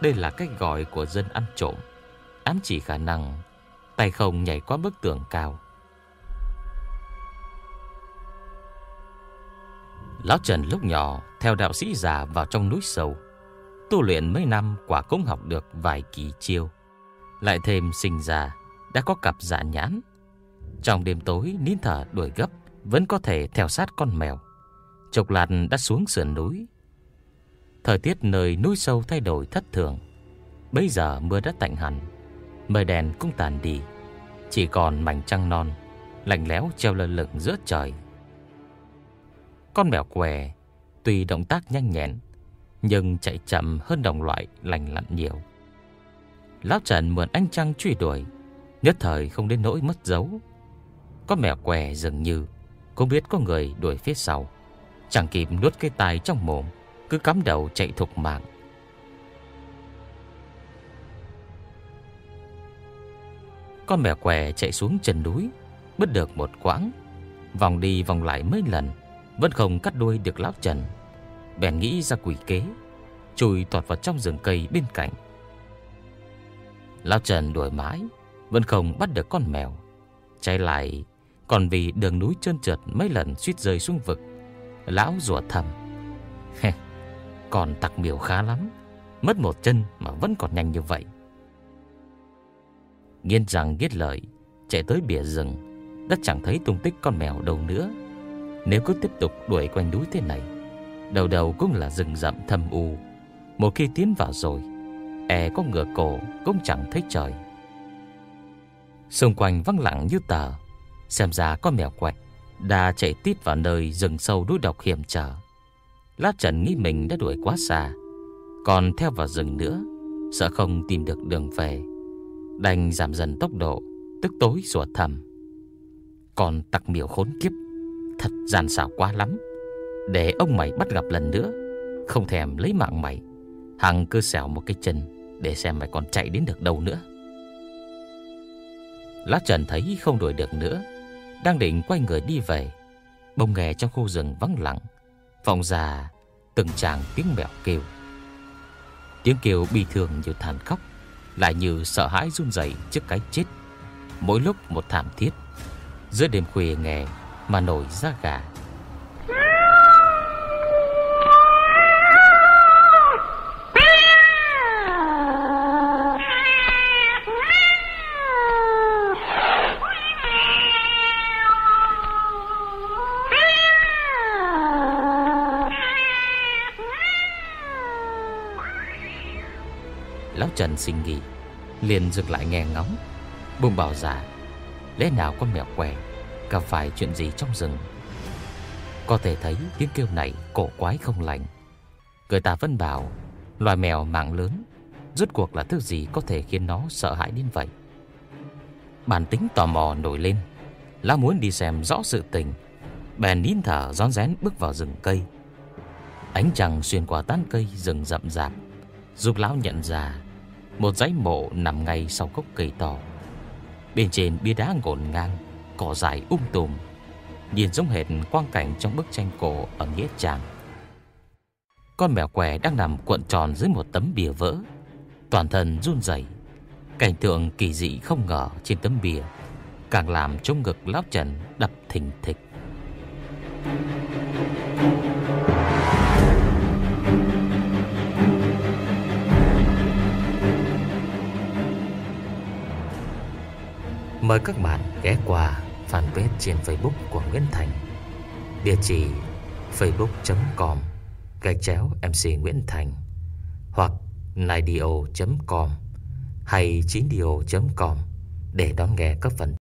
Đây là cách gọi của dân ăn trộm, ám chỉ khả năng tay không nhảy qua bức tường cao. Lão Trần lúc nhỏ theo đạo sĩ già vào trong núi sâu, tu luyện mấy năm quả cũng học được vài kỳ chiêu. Lại thêm sinh ra đã có cặp dạ nhãn. Trong đêm tối nín thở đuổi gấp vẫn có thể theo sát con mèo. Chục lạt đã xuống sườn núi. Thời tiết nơi núi sâu thay đổi thất thường. Bây giờ mưa đã tạnh hẳn, mây đèn cũng tàn đi, chỉ còn mảnh trăng non lạnh lẽo treo lơ lửng giữa trời. Con mèo què tuy động tác nhanh nhẹn, nhưng chạy chậm hơn đồng loại lành lặn nhiều. Lão Trần mượn ánh trăng truy đuổi, nhất thời không đến nỗi mất dấu. Con mèo què dường như cũng biết có người đuổi phía sau, chẳng kịp nuốt cái tai trong mồm, cứ cắm đầu chạy thục mạng. Con mèo què chạy xuống chân núi, bứt được một quãng, vòng đi vòng lại mấy lần, vẫn không cắt đuôi được lão Trần. Bèn nghĩ ra quỷ kế, chui tọt vào trong rừng cây bên cạnh. Lão Trần đuổi mãi, vẫn không bắt được con mèo. Trái lại, còn vì đường núi trơn trượt mấy lần suýt rơi xuống vực, lão rủa thầm. còn tặc miểu khá lắm, mất một chân mà vẫn còn nhanh như vậy. Nghiên rằng ghét lợi, chạy tới bìa rừng, đã chẳng thấy tung tích con mèo đâu nữa. Nếu cứ tiếp tục đuổi quanh núi thế này, đầu đầu cũng là rừng rậm thâm u. Một khi tiến vào rồi, e có ngựa cổ cũng chẳng thấy trời. Xung quanh vắng lặng như tờ, xem ra có mèo quạch đã chạy tít vào nơi rừng sâu núi độc hiểm trở. Lát Trần nghĩ mình đã đuổi quá xa, còn theo vào rừng nữa, sợ không tìm được đường về. Đành giảm dần tốc độ Tức tối rủa thầm Còn tặc miểu khốn kiếp Thật gian xảo quá lắm Để ông mày bắt gặp lần nữa, Không thèm lấy mạng mày Hằng cứ xẻo một cái chân Để xem mày còn chạy đến được đâu nữa Lá Trần thấy không đuổi được nữa, Đang định quay người đi về Bông nghe trong khu rừng vắng lặng, Vọng già từng chàng tiếng mèo kêu Tiếng kêu bi thường như than khóc, lại như sợ hãi run rẩy trước cái chết. Mỗi lúc một thảm thiết. Giữa đêm khuya nghe mà nổi da gà. Lão Trần sinh nghỉ, liền dừng lại nghe ngóng Bùng bảo giả, Lẽ nào con mèo què Gặp phải chuyện gì trong rừng? Có thể thấy tiếng kêu này cổ quái không lành. Người ta vẫn bảo, Loài mèo mạng lớn, Rốt cuộc là thứ gì có thể khiến nó sợ hãi đến vậy? Bản tính tò mò nổi lên. Lão muốn đi xem rõ sự tình. Bèn nín thở rón rén bước vào rừng cây. Ánh trăng xuyên qua tán cây rừng rậm rạp, Giúp lão nhận ra một dãy mộ nằm ngay sau gốc cây to. Bên trên bia đá ngổn ngang Cỏ dài um tùm, Nhìn giống hệt quang cảnh trong bức tranh cổ Ở Nghĩa Trang. Con mèo què đang nằm cuộn tròn Dưới một tấm bìa vỡ, Toàn thân run rẩy, Cảnh tượng kỳ dị không ngờ trên tấm bìa, Càng làm trong ngực lão Trần đập thình thịch. Mời các bạn ghé qua fanpage trên Facebook của Nguyễn Thành. Địa chỉ facebook.com gạch chéo MC Nguyễn Thành, Hoặc naidio.com hay chindio.com để đón nghe các phần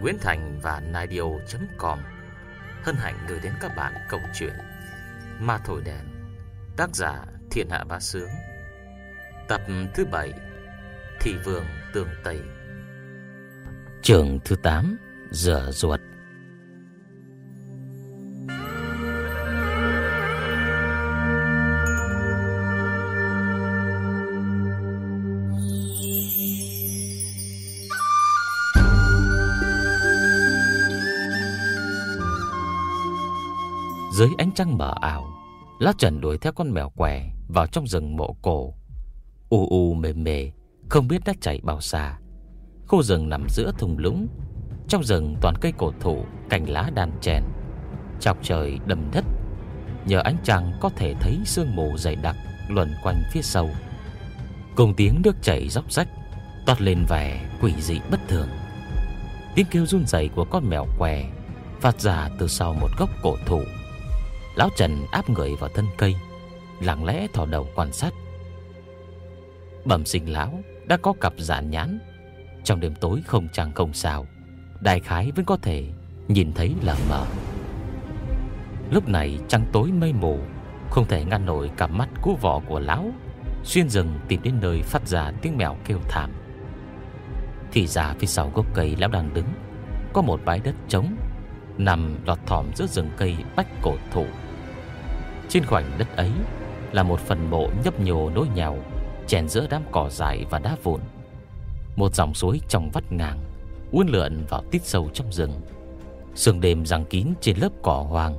Nguyễn Thành và Naidio.com hân hạnh gửi đến các bạn câu chuyện Ma Thổi Đèn, Tác giả Thiện Hạ Bá Sướng. Tập thứ 7 Thị Vương Tường Tây Trường thứ 8 Rửa ruột. Trăng mờ ảo. Lá Trần đuổi theo con mèo què Vào trong rừng mộ cổ. U u mê mề Không biết đã chạy bao xa. Khu rừng nằm giữa thùng lũng. Trong rừng toàn cây cổ thụ, Cành lá đan chèn. Chọc trời đầm đất. Nhờ ánh trăng có thể thấy sương mù dày đặc Luẩn quanh phía sau. Cùng tiếng nước chảy róc rách, Toát lên vẻ quỷ dị bất thường. Tiếng kêu run rẩy của con mèo què Phát ra từ sau một gốc cổ thụ. Lão Trần áp người vào thân cây, Lặng lẽ thò đầu quan sát. Bẩm sinh lão Đã có cặp giản nhãn. Trong đêm tối không trăng không sao, Đại khái vẫn có thể Nhìn thấy lờ mờ. Lúc này trăng tối mây mù, Không thể ngăn nổi cặp mắt cú vỏ của lão, Xuyên rừng tìm đến nơi phát ra tiếng mèo kêu thảm. Thì ra phía sau gốc cây lão đang đứng, Có một bãi đất trống, Nằm lọt thỏm giữa rừng cây bách cổ thụ trên khoảnh đất ấy Là một phần mộ nhấp nhô nối nhau, Chèn giữa đám cỏ dại và đá vụn. Một dòng suối trong vắt ngang, Uốn lượn vào tít sâu trong rừng. Sương đêm giăng kín trên lớp cỏ hoang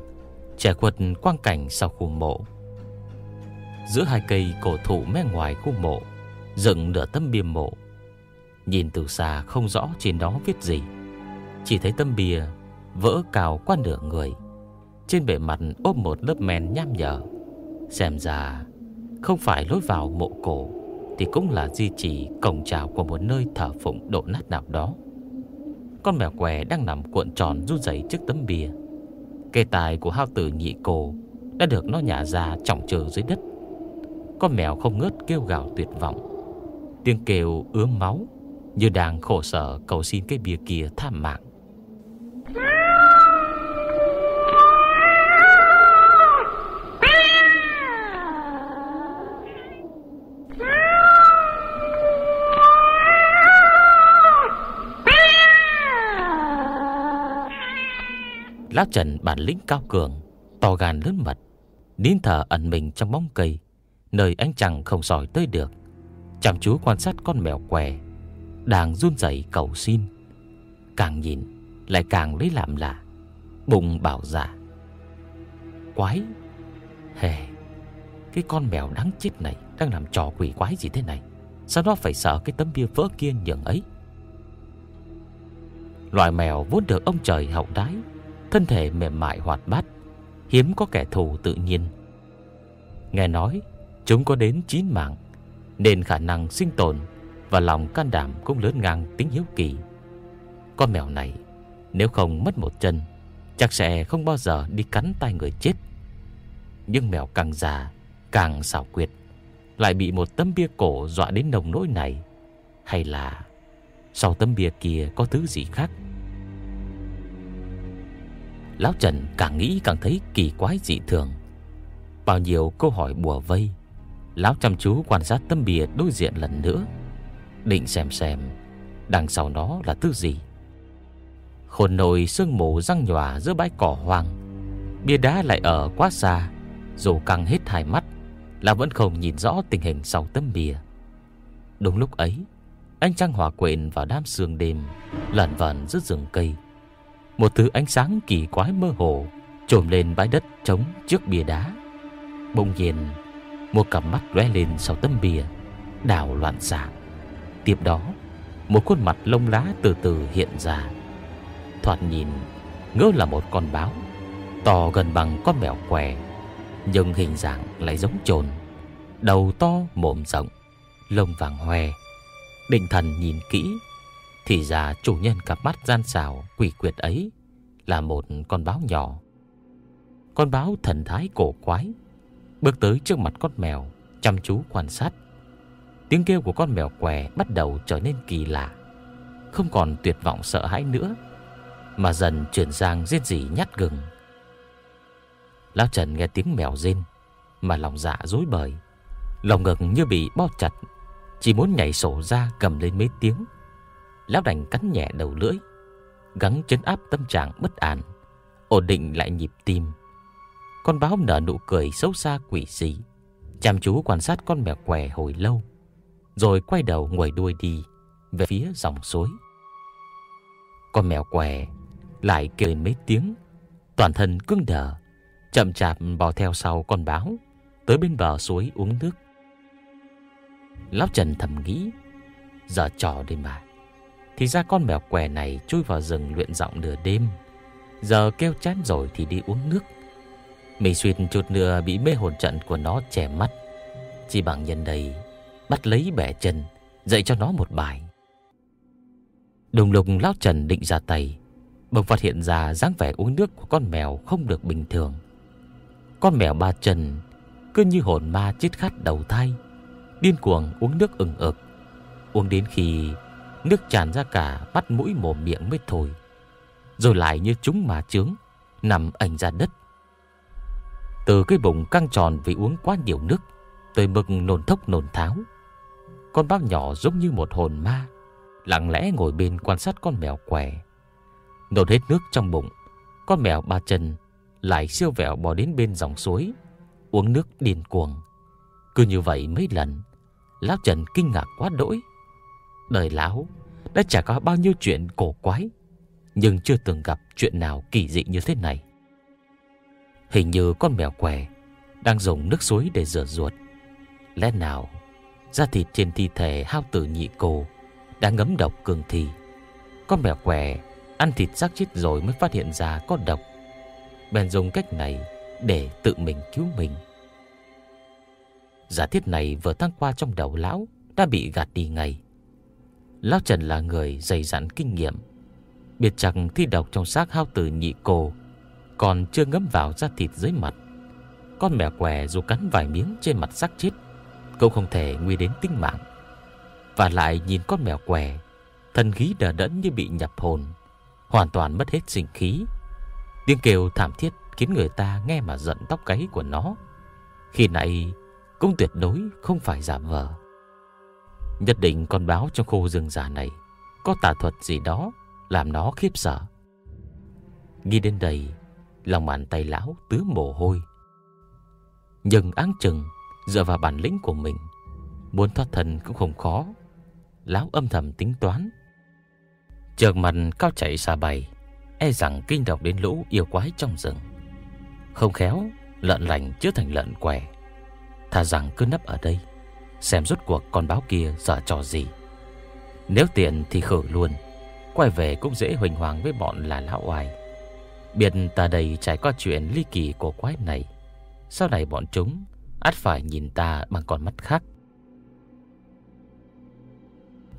Trẻ quật quang cảnh sau khu mộ. Giữa hai cây cổ thụ mé ngoài khu mộ, Dựng nửa tấm bia mộ. Nhìn từ xa không rõ trên đó viết gì, Chỉ thấy tấm bia Vỡ cao qua nửa người trên bề mặt ốp một lớp men nham nhở. Xem ra, Không phải lối vào mộ cổ Thì cũng là di chỉ cổng trào Của một nơi thờ phụng độ nát nào đó. Con mèo què đang nằm cuộn tròn run rẩy trước tấm bia Cây tài của hao tử nhị cổ Đã được nó nhả ra trọng trừ dưới đất. Con mèo không ngớt kêu gào tuyệt vọng. Tiếng kêu ướm máu Như đang khổ sở cầu xin cái bia kia tha mạng. Lão Trần bản lĩnh cao cường, To gan lớn mật, Nín thở ẩn mình trong bóng cây, Nơi ánh trăng không sỏi tới được. Chăm chú quan sát con mèo què, Đang run rẩy cầu xin. Càng nhìn, Lại càng lấy làm lạ, Bụng bảo dạ. Quái! Hề, Cái con mèo đáng chết này Đang làm trò quỷ quái gì thế này? Sao nó phải sợ cái tấm bia vỡ kia nhường ấy? Loài mèo vốn được ông trời hậu đái Thân thể mềm mại hoạt bát, Hiếm có kẻ thù tự nhiên. Nghe nói, Chúng có đến chín mạng, Nên khả năng sinh tồn Và lòng can đảm cũng lớn ngang tính hiếu kỳ. Con mèo này, Nếu không mất một chân, Chắc sẽ không bao giờ đi cắn tay người chết. Nhưng mèo càng già, Càng xảo quyệt, Lại bị một tấm bia cổ dọa đến nồng nỗi này. Hay là, Sau tấm bia kia có thứ gì khác? Lão Trần càng nghĩ càng thấy kỳ quái dị thường. Bao nhiêu câu hỏi bùa vây, Lão chăm chú quan sát tấm bìa đối diện lần nữa, Định xem xem Đằng sau nó là thứ gì. Khôn nồi sương mù răng nhòa giữa bãi cỏ hoang, Bia đá lại ở quá xa, Dù căng hết hai mắt Là vẫn không nhìn rõ tình hình sau tấm bìa. Đúng lúc ấy Anh trăng hòa quyện vào đám sương đêm, Lẩn vẩn giữa rừng cây một thứ ánh sáng kỳ quái mơ hồ Trồm lên bãi đất trống trước bia đá. Bỗng nhiên, Một cặp mắt lóe lên sau tấm bia Đào loạn xạ Tiếp đó, Một khuôn mặt lông lá từ từ hiện ra. Thoạt nhìn Ngỡ là một con báo, To gần bằng con mèo què, Nhưng hình dạng lại giống trồn Đầu to mồm rộng, Lông vàng hoe, Định thần nhìn kỹ thì ra chủ nhân cặp mắt gian xảo, Quỷ quyệt ấy Là một con báo nhỏ. Con báo thần thái cổ quái, Bước tới trước mặt con mèo, Chăm chú quan sát. Tiếng kêu của con mèo què bắt đầu trở nên kỳ lạ, Không còn tuyệt vọng sợ hãi nữa, Mà dần chuyển sang giết gì nhát gừng. Lão Trần nghe tiếng mèo rên, Mà lòng dạ dối bời, Lòng ngực như bị bóp chặt, Chỉ muốn nhảy sổ ra cầm lên mấy tiếng. Lão đành cắn nhẹ đầu lưỡi, Gắng chấn áp tâm trạng bất an. Ổn định lại nhịp tim. Con báo nở nụ cười xấu xa quỷ dị. Chăm chú quan sát con mèo què hồi lâu, Rồi quay đầu ngồi đuôi đi Về phía dòng suối. Con mèo què Lại kêu lên mấy tiếng, Toàn thân cứng đờ, Chậm chạp bò theo sau con báo Tới bên bờ suối uống nước. Lão Trần thầm nghĩ, Giờ trò đây mà. Thì ra con mèo què này chui vào rừng luyện giọng nửa đêm. Giờ kêu chán rồi thì đi uống nước. Mình suýt chút nữa bị mê hồn trận của nó che mắt. Chỉ bằng nhân đây, Bắt lấy bẻ chân, Dạy cho nó một bài. Đồng lục Lão Trần định ra tay, Bỗng phát hiện ra dáng vẻ uống nước của con mèo không được bình thường. Con mèo ba chân Cứ như hồn ma chết khát đầu thai, Điên cuồng uống nước ừng ực. Uống đến khi Nước tràn ra cả bắt mũi mồm miệng mới thôi, Rồi lại như chúng mà trướng Nằm ảnh ra đất. Từ cái bụng căng tròn vì uống quá nhiều nước, Tới mực nồn thốc nồn tháo, Con bác nhỏ giống như một hồn ma, Lặng lẽ ngồi bên quan sát con mèo què. Nồn hết nước trong bụng, Con mèo ba chân Lại siêu vẹo bò đến bên dòng suối, Uống nước điên cuồng. Cứ như vậy mấy lần, Lão Trần kinh ngạc quá đỗi. Đời lão đã trải qua bao nhiêu chuyện cổ quái, Nhưng chưa từng gặp chuyện nào kỳ dị như thế này. Hình như con mèo què Đang dùng nước suối để rửa ruột. Lẽ nào Da thịt trên thi thể hao tử nhị cô Đã ngấm độc cường thi? Con mèo què Ăn thịt xác chết rồi mới phát hiện ra có độc. Bèn dùng cách này Để tự mình cứu mình. Giả thiết này vừa tăng qua trong đầu lão Đã bị gạt đi ngay. Lão Trần là người dày dặn kinh nghiệm. Biệt chẳng thi độc trong xác hao tử nhị cô, Còn chưa ngấm vào da thịt dưới mặt. Con mèo què dù cắn vài miếng trên mặt xác chết, Cũng không thể nguy đến tính mạng. Và lại nhìn con mèo què, Thần khí đờ đẫn như bị nhập hồn, Hoàn toàn mất hết sinh khí. Tiếng kêu thảm thiết Khiến người ta nghe mà giận tóc gáy của nó. Khi nãy, cũng tuyệt đối không phải giả vờ. Nhất định con báo trong khu rừng già này. Có tà thuật gì đó, Làm nó khiếp sợ. Nghĩ đến đây, Lòng bàn tay lão tứa mồ hôi. Nhưng áng chừng, Dựa vào bản lĩnh của mình, Muốn thoát thân cũng không khó. Lão âm thầm tính toán. Trường mặt cao chạy xa bay E rằng kinh độc đến lũ yêu quái trong rừng. Không khéo, Lợn lành chứa thành lợn què. Thà rằng cứ nấp ở đây. Xem rốt cuộc con báo kia dở trò gì. Nếu tiện thì khử luôn, Quay về cũng dễ huỳnh hoàng với bọn là lão oai. Biệt ta đây trải qua chuyện ly kỳ của quái này, Sau này bọn chúng ắt phải nhìn ta bằng con mắt khác.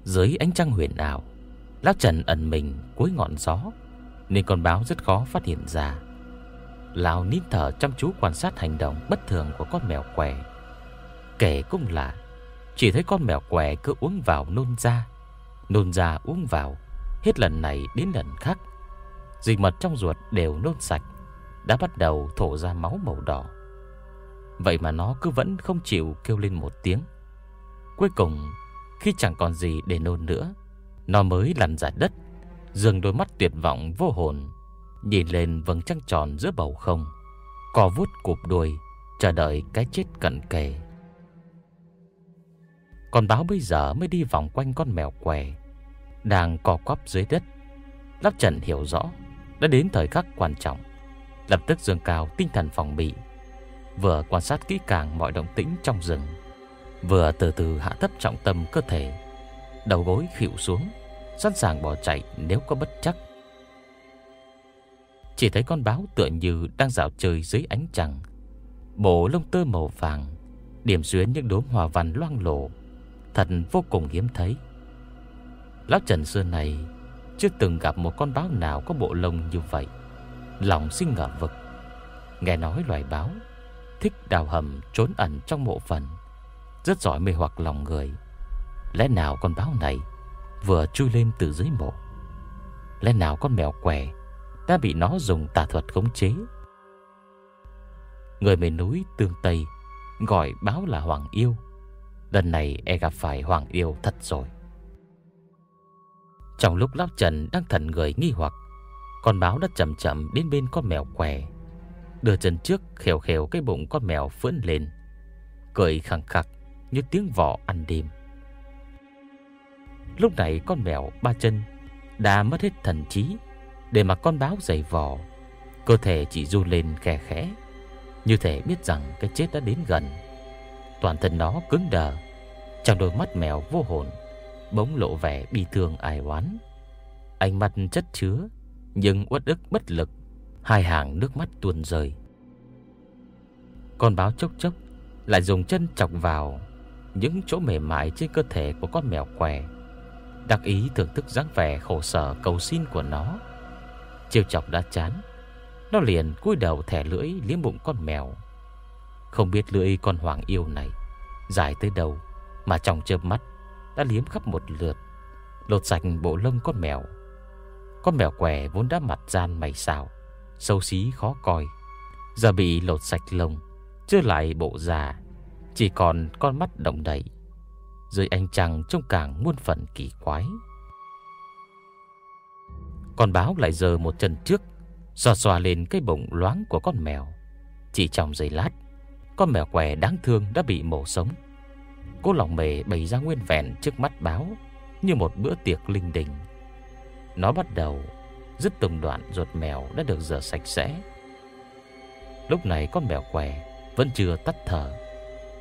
Dưới ánh trăng huyền ảo, Lão Trần ẩn mình cuối ngọn gió, Nên con báo rất khó phát hiện ra. Lão nín thở chăm chú quan sát hành động bất thường của con mèo què, Kể cũng là chỉ thấy con mèo què cứ uống vào nôn ra. Nôn ra uống vào, Hết lần này đến lần khác. Dịch mật trong ruột đều nôn sạch, Đã bắt đầu thổ ra máu màu đỏ. Vậy mà nó cứ vẫn không chịu kêu lên một tiếng. Cuối cùng, Khi chẳng còn gì để nôn nữa, Nó mới lăn ra đất, Dường đôi mắt tuyệt vọng vô hồn, Nhìn lên vầng trăng tròn giữa bầu không. Cò vút cụp đuôi, Chờ đợi cái chết cận kề. Con báo bây giờ mới đi vòng quanh con mèo què Đang co quắp dưới đất. Lắp Trần hiểu rõ, Đã đến thời khắc quan trọng. Lập tức dương cao, tinh thần phòng bị. Vừa quan sát kỹ càng mọi động tĩnh trong rừng, Vừa từ từ hạ thấp trọng tâm cơ thể. Đầu gối khịu xuống, Sẵn sàng bỏ chạy nếu có bất chắc. Chỉ thấy con báo tựa như đang dạo chơi dưới ánh trăng. Bộ lông tơ màu vàng, Điểm xuyến những đốm hoa văn loang lổ. Thật vô cùng hiếm thấy. Lão Trần xưa này Chưa từng gặp một con báo nào có bộ lông như vậy. Lòng sinh ngờ vực. Nghe nói loài báo Thích đào hầm, trốn ẩn trong mộ phần, Rất giỏi mê hoặc lòng người. Lẽ nào con báo này Vừa chui lên từ dưới mộ? Lẽ nào con mèo què Đã bị nó dùng tà thuật khống chế? Người miền núi Tương Tây Gọi báo là Hoàng Yêu. Lần này e gặp phải Hoàng Yêu thật rồi. Trong lúc Lão Trần đang thần người nghi hoặc, Con báo đã chậm chậm đến bên con mèo què. Đưa chân trước khều khều cái bụng con mèo phưỡn lên, Cười khẳng khắc như tiếng vỏ ăn đêm. Lúc này con mèo ba chân Đã mất hết thần trí Để mà con báo dày vò. Cơ thể chỉ du lên khe khẽ, Như thể biết rằng cái chết đã đến gần. Toàn thân nó cứng đờ, Trong đôi mắt mèo vô hồn Bỗng lộ vẻ bi thương ai oán. Ánh mắt chất chứa, Nhưng uất ức bất lực, Hai hàng nước mắt tuôn rơi. Con báo chốc chốc Lại dùng chân chọc vào Những chỗ mềm mại trên cơ thể của con mèo què Đặc ý thưởng thức dáng vẻ khổ sở cầu xin của nó. Chiêu chọc đã chán, Nó liền cúi đầu thẻ lưỡi liếm bụng con mèo. Không biết lưỡi con hoàng yêu này Dài tới đâu Mà trong chớp mắt Đã liếm khắp một lượt, Lột sạch bộ lông con mèo. Con mèo què vốn đã mặt gian mày xào Sâu xí khó coi. Giờ bị lột sạch lông, Chưa lại bộ già, Chỉ còn con mắt động đậy. Dưới ánh trăng trông càng muôn phần kỳ quái. Con báo lại giờ một chân trước, Xoa xoa lên cái bụng loáng của con mèo, Chỉ trong giây lát con mèo què đáng thương đã bị mổ sống. Cô lòng mề bày ra nguyên vẹn trước mắt báo, Như một bữa tiệc linh đình. Nó bắt đầu, Dứt từng đoạn ruột mèo đã được rửa sạch sẽ. Lúc này con mèo què Vẫn chưa tắt thở.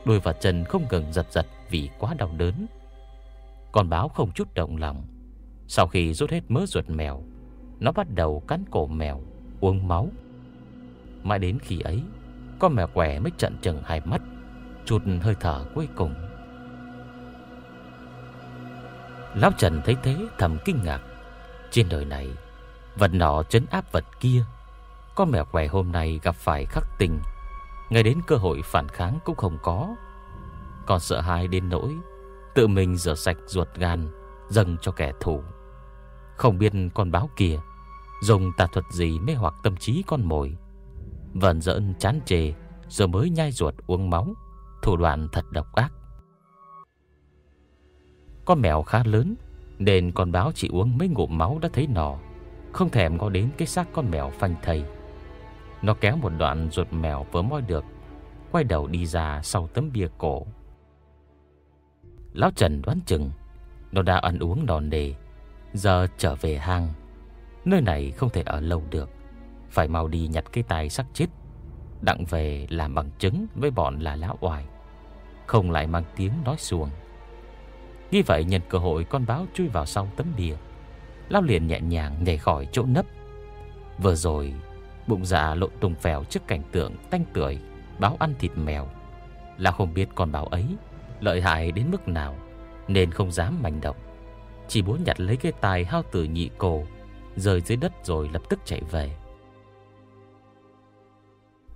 Đôi và chân không ngừng giật giật Vì quá đau đớn. Con báo không chút động lòng. Sau khi rút hết mớ ruột mèo, Nó bắt đầu cắn cổ mèo, Uống máu. Mãi đến khi ấy con mèo quẻ mới trận chừng hai mắt Chút hơi thở cuối cùng. Lão Trần thấy thế thầm kinh ngạc. Trên đời này, Vật nọ chấn áp vật kia Con mèo quẻ hôm nay gặp phải khắc tình. Ngay đến cơ hội phản kháng cũng không có. Còn sợ hãi đến nỗi, Tự mình rửa sạch ruột gan, Dâng cho kẻ thù. Không biết con báo kia Dùng tà thuật gì mê hoặc tâm trí con mồi. Vần giỡn chán chề Rồi mới nhai ruột uống máu. Thủ đoạn thật độc ác. Con mèo khá lớn, Nên con báo chỉ uống mấy ngụm máu đã thấy nò không thèm ngó đến cái xác con mèo phanh thây. Nó kéo một đoạn ruột mèo vừa moi được, Quay đầu đi ra sau tấm bia cổ. Lão Trần đoán chừng, Nó đã ăn uống đòn đề Giờ trở về hang. Nơi này không thể ở lâu được. Phải mau đi nhặt cái tài sắc chết. Đặng về làm bằng chứng với bọn là lão oai. Không lại mang tiếng nói xuồng. Như vậy nhân cơ hội con báo chui vào sau tấm bìa. Lao liền nhẹ nhàng nhảy khỏi chỗ nấp. Vừa rồi, Bụng dạ lộn tùng phèo trước cảnh tượng tanh tưởi, Báo ăn thịt mèo. Là không biết con báo ấy Lợi hại đến mức nào, Nên không dám manh động. Chỉ muốn nhặt lấy cái tài hao tử nhị cổ, Rơi dưới đất rồi lập tức chạy về.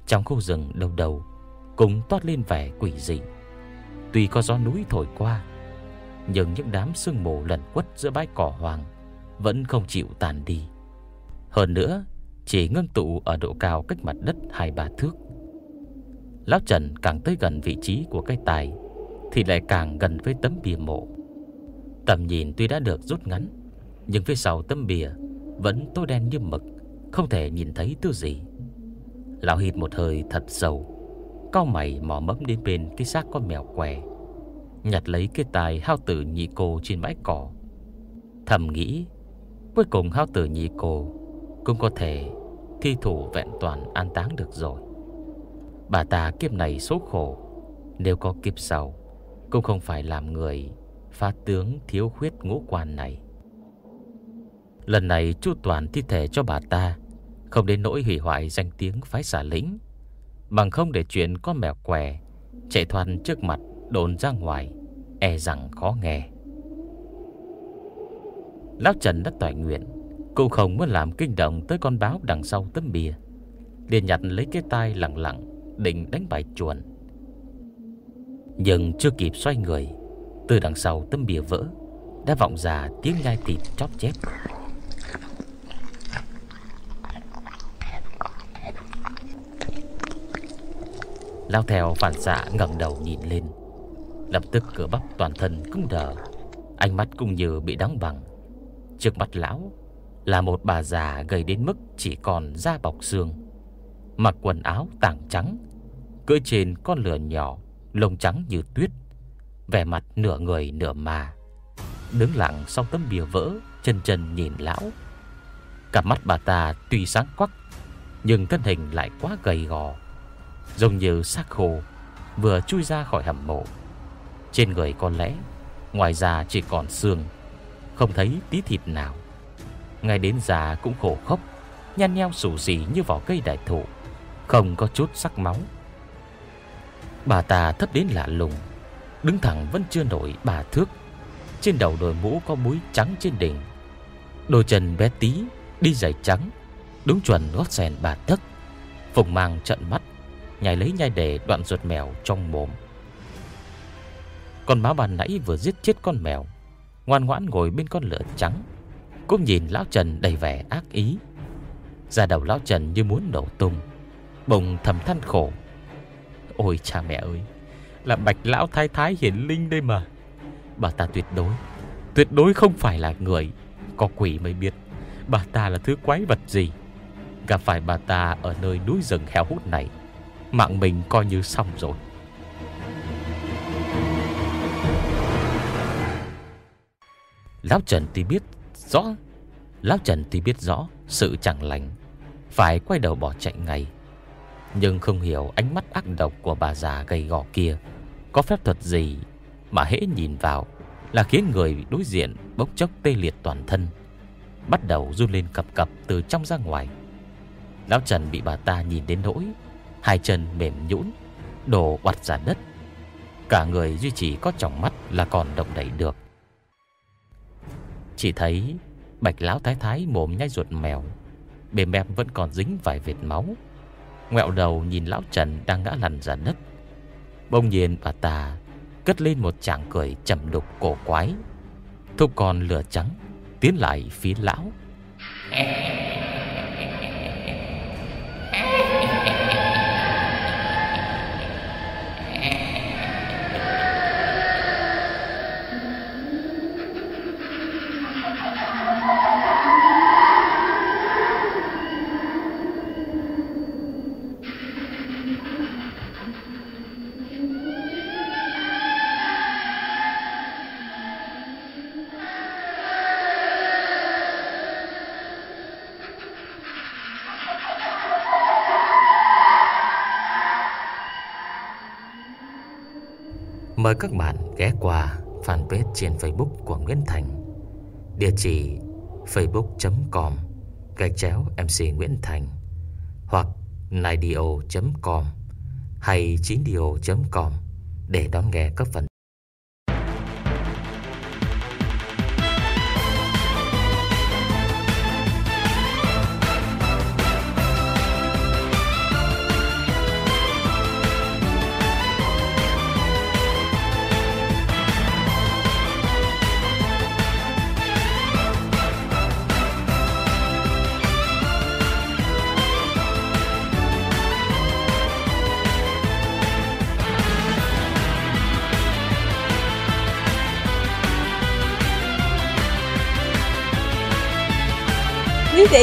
Trong khu rừng đầu đầu Cũng toát lên vẻ quỷ dị Tuy có gió núi thổi qua Nhưng những đám sương mù lẩn quất giữa bãi cỏ hoàng vẫn không chịu tàn đi. Hơn nữa, chỉ ngưng tụ ở độ cao cách mặt đất hai ba thước. Lão Trần càng tới gần vị trí của cái tài thì lại càng gần với tấm bìa mộ. Tầm nhìn tuy đã được rút ngắn, nhưng phía sau tấm bìa vẫn tối đen như mực, không thể nhìn thấy thứ gì. Lão hít một hơi thật sâu, cao mày mò mẫm đến bên cái xác con mèo què, nhặt lấy cái tài hao tử nhị cô trên bãi cỏ. Thầm nghĩ Cuối cùng hao tử nhị cô Cũng có thể thi thủ vẹn toàn an táng được rồi. Bà ta kiếp này số khổ. Nếu có kiếp sau Cũng không phải làm người Phá tướng thiếu khuyết ngũ quan này. Lần này chu toàn thi thể cho bà ta. Không đến nỗi hủy hoại danh tiếng phái xả lĩnh. Bằng không để chuyện con mèo què, Chạy thoăn trước mặt, đồn ra ngoài E rằng khó nghe. Lão Trần đã tỏa nguyện, Cũng không muốn làm kinh động tới con báo đằng sau tấm bia. Liền nhặt lấy cái tay lặng lặng, Định đánh bài chuồn. Nhưng chưa kịp xoay người, Từ đằng sau tấm bia vỡ, Đã vọng ra tiếng nhai thịt chóp chép. Lao theo phản xạ ngẩng đầu nhìn lên. Lập tức cửa bắp toàn thân cứng đờ. Ánh mắt cũng như bị đóng bằng. Trước mặt lão Là một bà già gầy đến mức chỉ còn da bọc xương. Mặc quần áo tảng trắng, Cưỡi trên con lửa nhỏ, Lông trắng như tuyết, Vẻ mặt nửa người nửa mà Đứng lặng sau tấm bìa vỡ, Chân chân nhìn lão. Cặp mắt bà ta tuy sáng quắc, Nhưng thân hình lại quá gầy gò. Giống như xác khô Vừa chui ra khỏi hầm mộ. Trên người có lẽ, Ngoài ra chỉ còn xương, Không thấy tí thịt nào. Ngay đến già cũng khổ khốc Nhăn nheo sủ xỉ như vỏ cây đại thụ, Không có chút sắc máu. Bà ta thấp đến lạ lùng, Đứng thẳng vẫn chưa nổi bà thước. Trên đầu đội mũ có búi trắng trên đỉnh. Đôi chân bé tí, Đi giày trắng, Đúng chuẩn gót sen bà tấc Phùng mang trận mắt nhai lấy nhai để đoạn ruột mèo trong mồm. Con má bàn nãy vừa giết chết con mèo. Ngoan ngoãn ngồi bên con lửa trắng. Cũng nhìn lão Trần đầy vẻ ác ý. Ra đầu lão Trần như muốn nổ tung. Bồng thầm than khổ. Ôi cha mẹ ơi, Là bạch lão thái thái hiển linh đây mà. Bà ta tuyệt đối Tuyệt đối không phải là người. Có quỷ mới biết, Bà ta là thứ quái vật gì. Gặp phải bà ta ở nơi núi rừng heo hút này Mạng mình coi như xong rồi. Lão Trần thì biết rõ, Lão Trần thì biết rõ Sự chẳng lành, Phải quay đầu bỏ chạy ngay. Nhưng không hiểu ánh mắt ác độc của bà già gầy gò kia Có phép thuật gì Mà hễ nhìn vào Là khiến người đối diện bốc chốc tê liệt toàn thân, Bắt đầu run lên cập cập từ trong ra ngoài. Lão Trần bị bà ta nhìn đến nỗi Hai chân mềm nhũn, Đổ oặt ra đất. Cả người duy trì có tròng mắt là còn động đậy được. Chỉ thấy Bạch lão thái thái mồm nhai ruột mèo, Bề mép vẫn còn dính vài vệt máu. Ngẹo đầu nhìn lão Trần đang ngã lăn ra đất. Bông nhiên bà ta Cất lên một chàng cười trầm đục cổ quái. Thúc con lửa trắng Tiến lại phía lão. Mời các bạn ghé qua fanpage trên Facebook của Nguyễn Thành. Địa chỉ facebook.com gạch chéo MC Nguyễn Thành, Hoặc naidio.com hay chín com để đón nghe các phần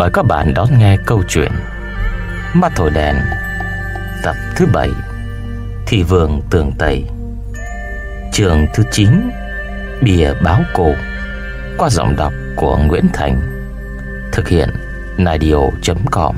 Mời các bạn đón nghe câu chuyện Mắt thổi đèn, Tập thứ 7 Thị vườn tường Tây Trường thứ 9 Bìa báo cổ, Qua giọng đọc của Nguyễn Thành, Thực hiện Nadio.com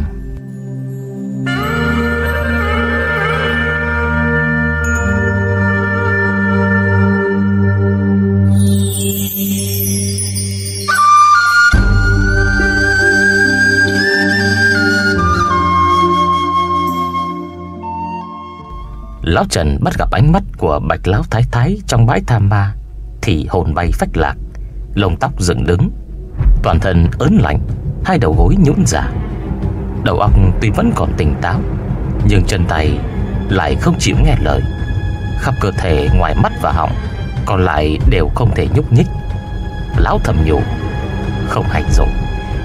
Lão Trần bắt gặp ánh mắt của Bạch Lão Thái Thái trong bãi tham ma, Thì hồn bay phách lạc, Lông tóc dựng đứng, Toàn thân ớn lạnh, Hai đầu gối nhũn ra. Đầu óc tuy vẫn còn tỉnh táo, Nhưng chân tay lại không chịu nghe lời. Khắp cơ thể ngoài mắt và họng Còn lại đều không thể nhúc nhích. Lão thầm nhủ, Không hành rồi,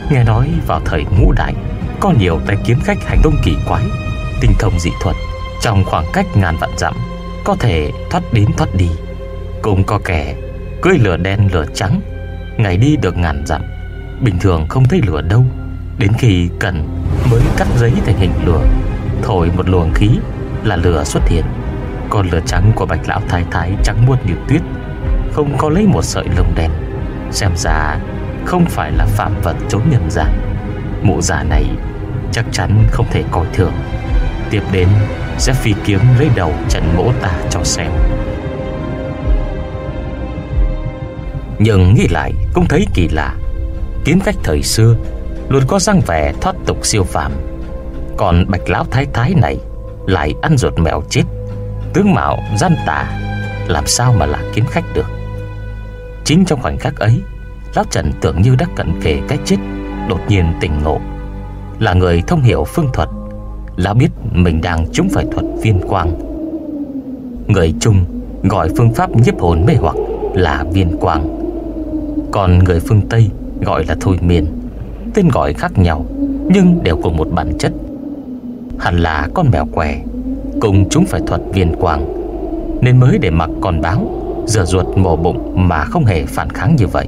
Nghe nói vào thời ngũ đại, Có nhiều tay kiếm khách hành động kỳ quái, Tinh thông dị thuật trong khoảng cách ngàn vạn dặm, Có thể thoát đến thoát đi. Cũng có kẻ cưỡi lửa đen lửa trắng, Ngày đi được ngàn dặm, Bình thường không thấy lửa đâu. Đến khi cần mới cắt giấy thành hình lửa, Thổi một luồng khí là lửa xuất hiện. Còn lửa trắng của bạch lão thái thái trắng muốt như tuyết, Không có lấy một sợi lông đen. Xem ra không phải là phạm vật trốn nhân gian. Mụ giả này chắc chắn không thể coi thường. Tiếp đến sẽ phi kiếm lấy đầu Trần Mỗ ta cho xem. Nhưng nghĩ lại cũng thấy kỳ lạ. Kiếm cách thời xưa Luôn có răng vẻ thoát tục siêu phàm. Còn bạch lão thái thái này Lại ăn ruột mèo chết. Tướng mạo, gian tà, Làm sao mà là kiếm khách được? Chính trong khoảnh khắc ấy, Lão Trần tưởng như đã cận kề cái chết, Đột nhiên tỉnh ngộ. Là người thông hiểu phương thuật Lão biết mình đang trúng phải thuật viên quang. Người Trung gọi phương pháp nhiếp hồn mê hoặc là viên quang. Còn người phương Tây gọi là thôi miên, Tên gọi khác nhau, Nhưng đều cùng một bản chất. Hẳn là con mèo què Cùng chúng phải thuật viên quang, Nên mới để mặc con báo Giờ ruột mổ bụng mà không hề phản kháng như vậy.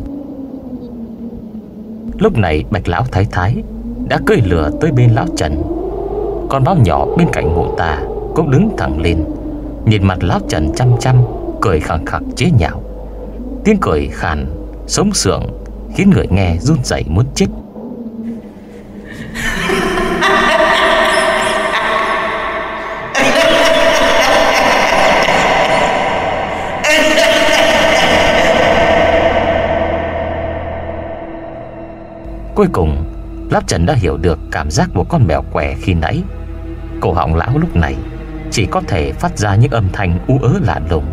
Lúc này bạch lão thái thái Đã cười lửa tới bên lão Trần con báo nhỏ bên cạnh mụ ta Cũng đứng thẳng lên, Nhìn mặt lão Trần chăm chăm, Cười khẳng khặc chế nhạo. Tiếng cười khàn, Sống sượng, Khiến người nghe run rẩy muốn chết. Cuối cùng Láp Trần đã hiểu được cảm giác của con mèo què khi nãy. Cổ họng lão lúc này Chỉ có thể phát ra những âm thanh u ớ lạ lùng.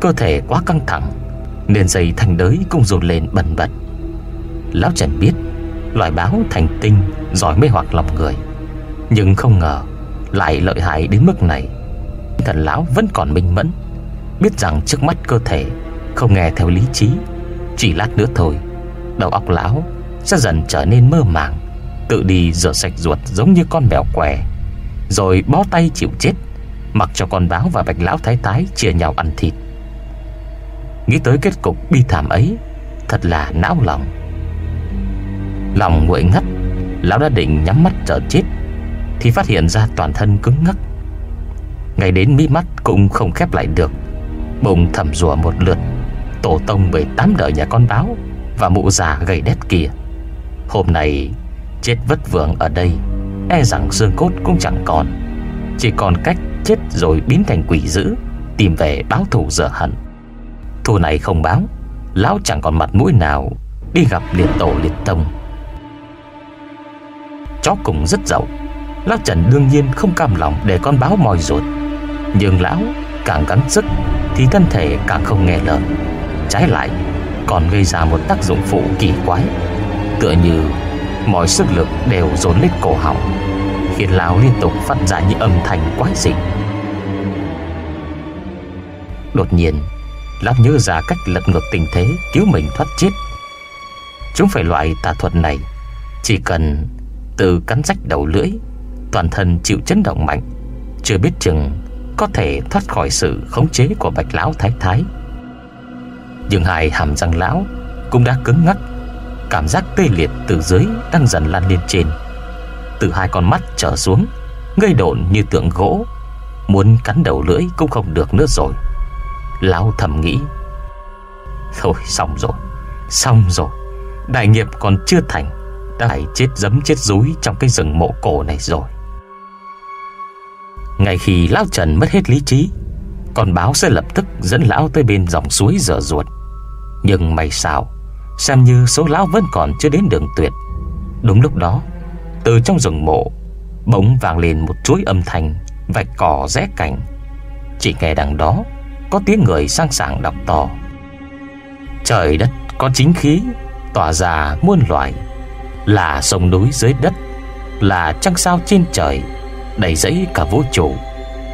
Cơ thể quá căng thẳng Nên dây thành đới cũng rụt lên bần bật. Lão Trần biết, Loài báo thành tinh Giỏi mê hoặc lòng người. Nhưng không ngờ Lại lợi hại đến mức này. Thần lão vẫn còn minh mẫn, Biết rằng trước mắt cơ thể Không nghe theo lý trí, Chỉ lát nữa thôi, Đầu óc lão sẽ dần trở nên mơ màng, Tự đi rửa sạch ruột giống như con mèo què. Rồi bó tay chịu chết, Mặc cho con báo và bạch lão thái thái chia nhau ăn thịt. Nghĩ tới kết cục bi thảm ấy, Thật là não lòng. Lòng nguội ngắt, Lão đã định nhắm mắt chờ chết, Thì phát hiện ra toàn thân cứng ngắc. Ngày đến mí mắt cũng không khép lại được, Bụng thầm rùa một lượt. Tổ tông 18 đời nhà con báo Và mụ già gầy đét kia. Hôm nay, chết vất vưởng ở đây. E rằng xương cốt cũng chẳng còn. Chỉ còn cách chết rồi biến thành quỷ dữ, Tìm về báo thù dở hận. Thù này không báo, Lão chẳng còn mặt mũi nào Đi gặp liệt tổ liệt tông. Chó cùng rất giàu, Lão Trần đương nhiên không cam lòng Để con báo mòi ruột. Nhưng lão càng gắn sức Thì thân thể càng không nghe lời. Trái lại, còn gây ra một tác dụng phụ kỳ quái, Tựa như mọi sức lực đều dồn lên cổ họng. Khiến lão liên tục phát ra những âm thanh quái dị. Đột nhiên, Lão nhớ ra cách lật ngược tình thế Cứu mình thoát chết. Chúng phải loại tà thuật này. Chỉ cần từ cắn rách đầu lưỡi, Toàn thân chịu chấn động mạnh, Chưa biết chừng Có thể thoát khỏi sự khống chế của bạch lão thái thái. Nhưng hai hàm răng lão Cũng đã cứng ngắc. Cảm giác tê liệt từ dưới Đang dần lan lên trên. Từ hai con mắt trở xuống Gây độn như tượng gỗ, Muốn cắn đầu lưỡi cũng không được nữa rồi. Lão thầm nghĩ, Thôi, xong rồi Xong rồi, Đại nghiệp còn chưa thành, Đã phải chết dấm chết rúi Trong cái rừng mộ cổ này rồi. Ngay khi Lão Trần mất hết lý trí, Con báo sẽ lập tức dẫn Lão tới bên dòng suối dở ruột. Nhưng may sao Xem như số Lão vẫn còn chưa đến đường tuyệt. Đúng lúc đó, Từ trong rừng mộ, Bỗng vang lên một chuỗi âm thanh, Vạch cỏ rẽ cảnh Chỉ nghe đằng đó, Có tiếng người sang sảng đọc to. Trời đất, có chính khí, Tỏa ra muôn loài. Là sông núi dưới đất, Là trăng sao trên trời, Đầy dẫy cả vũ trụ,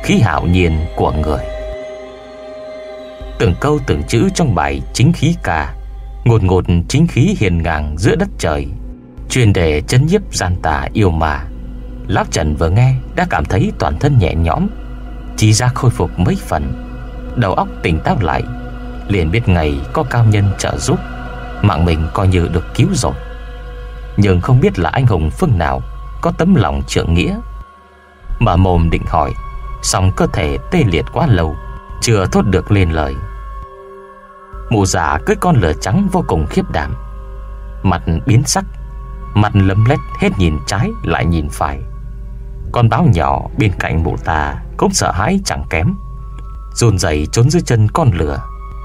Khí hạo nhiên của người. Từng câu từng chữ trong bài chính khí ca. Ngột ngột chính khí hiền ngang giữa đất trời Chuyên đề chấn nhiếp gian tà yêu mà Lão Trần vừa nghe Đã cảm thấy toàn thân nhẹ nhõm Chỉ ra khôi phục mấy phần. Đầu óc tỉnh táo lại, Liền biết ngày có cao nhân trợ giúp, Mạng mình coi như được cứu rồi Nhưng không biết là anh hùng phương nào Có tấm lòng trượng nghĩa. Mà mồm định hỏi, song cơ thể tê liệt quá lâu, Chưa thốt được lên lời. Mụ già cưới con lửa trắng vô cùng khiếp đảm. Mặt biến sắc, Mặt lấm lét, hết nhìn trái lại nhìn phải. Con báo nhỏ bên cạnh mụ ta Cũng sợ hãi chẳng kém. Run rẩy trốn dưới chân con lửa,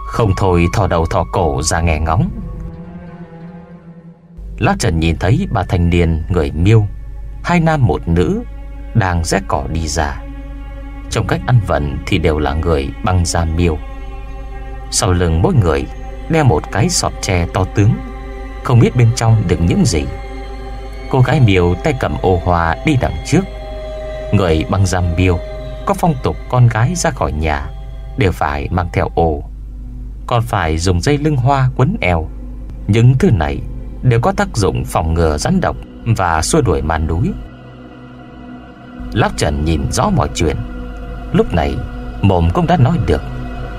Không thôi thò đầu thò cổ ra nghe ngóng. Lát Trần nhìn thấy bà thanh niên người miêu, Hai nam một nữ Đang rẽ cỏ đi ra. Trong cách ăn vận thì đều là người băng da miêu. Sau lưng mỗi người Đeo một cái sọt tre to tướng Không biết bên trong đựng những gì Cô gái miêu tay cầm ô hoa đi đằng trước Người băng giam miêu Có phong tục con gái ra khỏi nhà Đều phải mang theo ô Còn phải dùng dây lưng hoa quấn eo Những thứ này đều có tác dụng phòng ngừa rắn độc và xua đuổi màn núi. Lão Trần nhìn rõ mọi chuyện. Lúc này, mồm cũng đã nói được.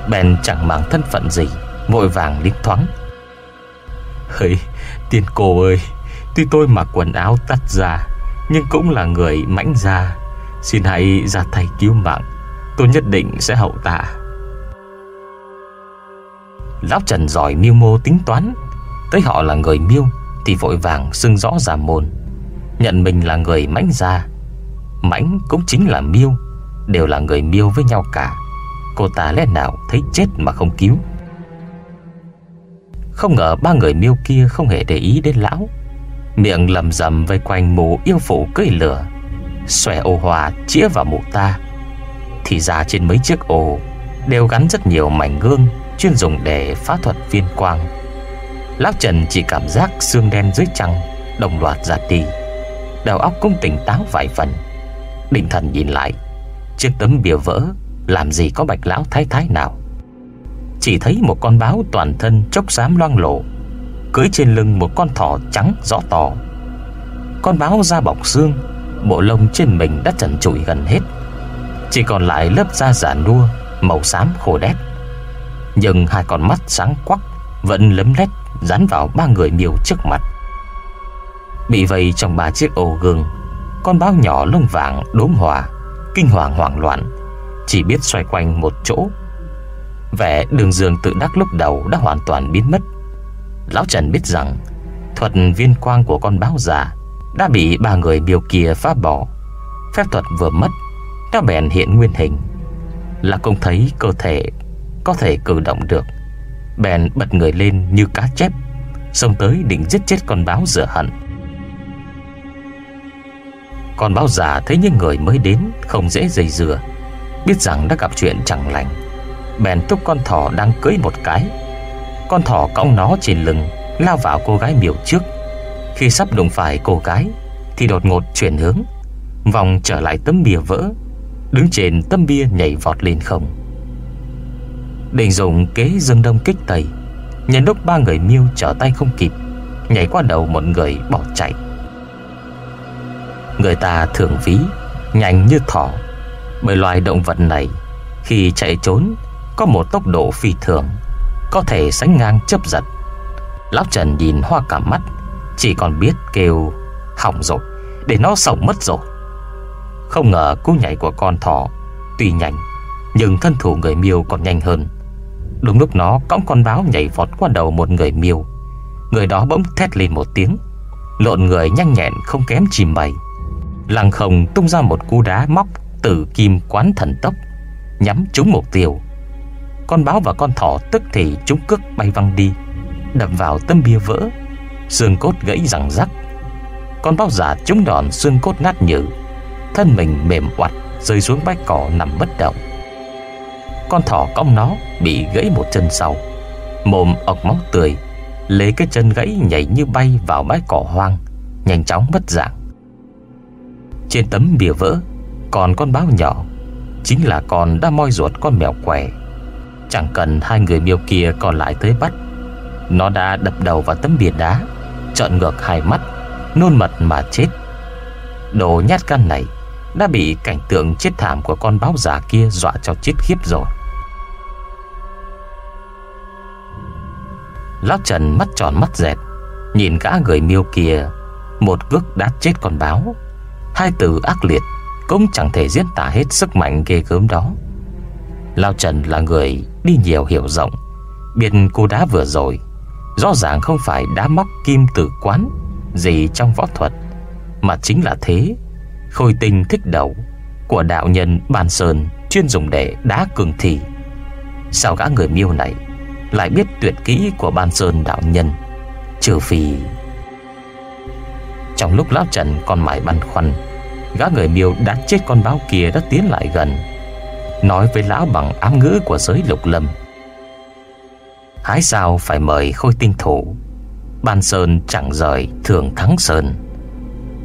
Bèn chẳng mang thân phận gì, vội vàng liếc thoáng. hỡi tiên cô ơi, tuy tôi mặc quần áo tắt ra, nhưng cũng là người mãnh gia. Xin hãy ra tay cứu mạng, tôi nhất định sẽ hậu tạ. Lão Trần giỏi mưu mô tính toán tới họ là người miêu Thì vội vàng xưng rõ giả môn Nhận mình là người mãnh gia Mãnh cũng chính là miêu Đều là người miêu với nhau cả Cô ta lẽ nào thấy chết mà không cứu? Không ngờ ba người miêu kia không hề để ý đến lão. Miệng lầm rầm vây quanh mụ yêu phụ cưỡi lửa, Xòe ô hòa chĩa vào mụ ta. Thì ra trên mấy chiếc ô Đều gắn rất nhiều mảnh gương Chuyên dùng để phá thuật viên quang. Lão Trần chỉ cảm giác xương đen dưới trăng Đồng loạt ra đi. Đầu óc cũng tỉnh táo vài phần. Định thần nhìn lại Chiếc tấm bìa vỡ làm gì có bạch lão thái thái nào? Chỉ thấy một con báo toàn thân chốc xám loang lổ, Cưới trên lưng một con thỏ trắng rõ to. Con báo da bọc xương, Bộ lông trên mình đã trần trụi gần hết. Chỉ còn lại lớp da giả nua, Màu xám khô đét. Nhưng hai con mắt sáng quắc Vẫn lấm lét Dán vào ba người miêu trước mặt. Bị vây trong ba chiếc ô gương, Con báo nhỏ lông vàng đốm hòa, Kinh hoàng hoảng loạn. Chỉ biết xoay quanh một chỗ. Vẻ đường dương tự đắc lúc đầu Đã hoàn toàn biến mất. Lão Trần biết rằng, Thuật viên quang của con báo già Đã bị ba người biểu kia phá bỏ. Phép thuật vừa mất, Đã bèn hiện nguyên hình. Là công thấy cơ thể Có thể cử động được. Bèn bật người lên như cá chép, Xông tới định giết chết con báo rửa hận. Con báo già thấy những người mới đến Không dễ dây dừa Biết rằng đã gặp chuyện chẳng lành. Bèn thúc con thỏ đang cưới một cái. Con thỏ cõng nó trên lưng, Lao vào cô gái miều trước. Khi sắp đụng phải cô gái, Thì đột ngột chuyển hướng. Vòng trở lại tấm bia vỡ, Đứng trên tấm bia nhảy vọt lên không. Định dùng kế dương đông kích tây, Nhân lúc ba người miêu trở tay không kịp, Nhảy qua đầu một người bỏ chạy. Người ta thường ví Nhanh như thỏ. Bởi loài động vật này, Khi chạy trốn, Có một tốc độ phi thường, Có thể sánh ngang chớp giật. Lão Trần nhìn hoa cả mắt, Chỉ còn biết kêu, Hỏng rồi, Để nó sống mất rồi. Không ngờ cú nhảy của con thỏ, Tuy nhanh, Nhưng thân thủ người miêu còn nhanh hơn. Đúng lúc nó cõng con báo nhảy vọt qua đầu một người miêu. Người đó bỗng thét lên một tiếng, Lộn người nhanh nhẹn không kém chìm bầy Lăng không tung ra một cú đá móc tử kim quán thần tốc, Nhắm trúng mục tiêu. Con báo và con thỏ tức thì chúng cước bay văng đi, Đập vào tấm bia vỡ, Xương cốt gãy răng rắc. Con báo giả trúng đòn, xương cốt nát nhừ, Thân mình mềm oặt Rơi xuống bãi cỏ nằm bất động. Con thỏ cong nó Bị gãy một chân sau, Mồm ọc máu tươi, Lấy cái chân gãy nhảy như bay vào bãi cỏ hoang, Nhanh chóng mất dạng. Trên tấm bìa vỡ còn con báo nhỏ, Chính là con đã moi ruột con mèo què Chẳng cần hai người miêu kia còn lại tới bắt, Nó đã đập đầu vào tấm bìa đá, Trợn ngược hai mắt, Nôn mật mà chết. Đồ nhát gan này Đã bị cảnh tượng chết thảm của con báo già kia Dọa cho chết khiếp rồi. Lão Trần mắt tròn mắt dẹt, Nhìn gã người miêu kia, Một cước đá chết con báo. Hai từ ác liệt cũng chẳng thể diễn tả hết sức mạnh ghê gớm đó. Lao Trần là người đi nhiều hiểu rộng, Biết cô đá vừa rồi, Rõ ràng không phải đá móc kim tử quán Gì trong võ thuật, Mà chính là thế Khôi tinh thích đầu Của đạo nhân Bàn Sơn Chuyên dùng để đá cường thị Sao gã người miêu này lại biết tuyệt kỹ của Ban Sơn đạo nhân, Trừ phi Trong lúc Lão Trần còn mãi băn khoăn Gã người miêu đã chết con báo kia đã tiến lại gần. Nói với Lão bằng ám ngữ của giới lục lâm. Hái sao phải mời khôi tinh thủ. Ban Sơn chẳng rời, thường thắng Sơn.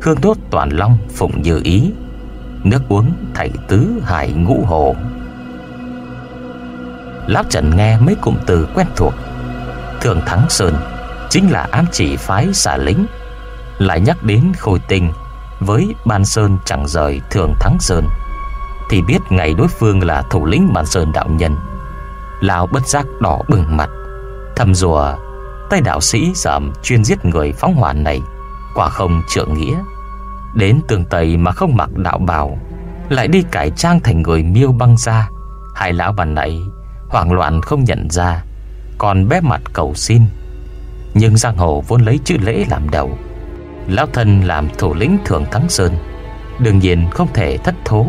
Hương đốt toàn long phụng như ý. Nước uống thảy tứ hải ngũ hồ. Lão Trần nghe mấy cụm từ quen thuộc. Thường Thắng Sơn Chính là ám chỉ phái xả lính. Lại nhắc đến khôi tinh. Với Ban Sơn chẳng rời Thường Thắng Sơn, Thì biết ngày đối phương là thủ lĩnh Ban Sơn đạo nhân. Lão bất giác đỏ bừng mặt, Thầm rùa Tay đạo sĩ giảm chuyên giết người phóng hỏa này, Quả không trượng nghĩa. Đến tường Tây mà không mặc đạo bào, Lại đi cải trang thành người miêu băng ra Hai lão bàn này Hoảng loạn không nhận ra, Còn bé mặt cầu xin. Nhưng giang hồ vốn lấy chữ lễ làm đầu Lão thân làm thủ lĩnh thường thắng sơn. Đương nhiên không thể thất thố.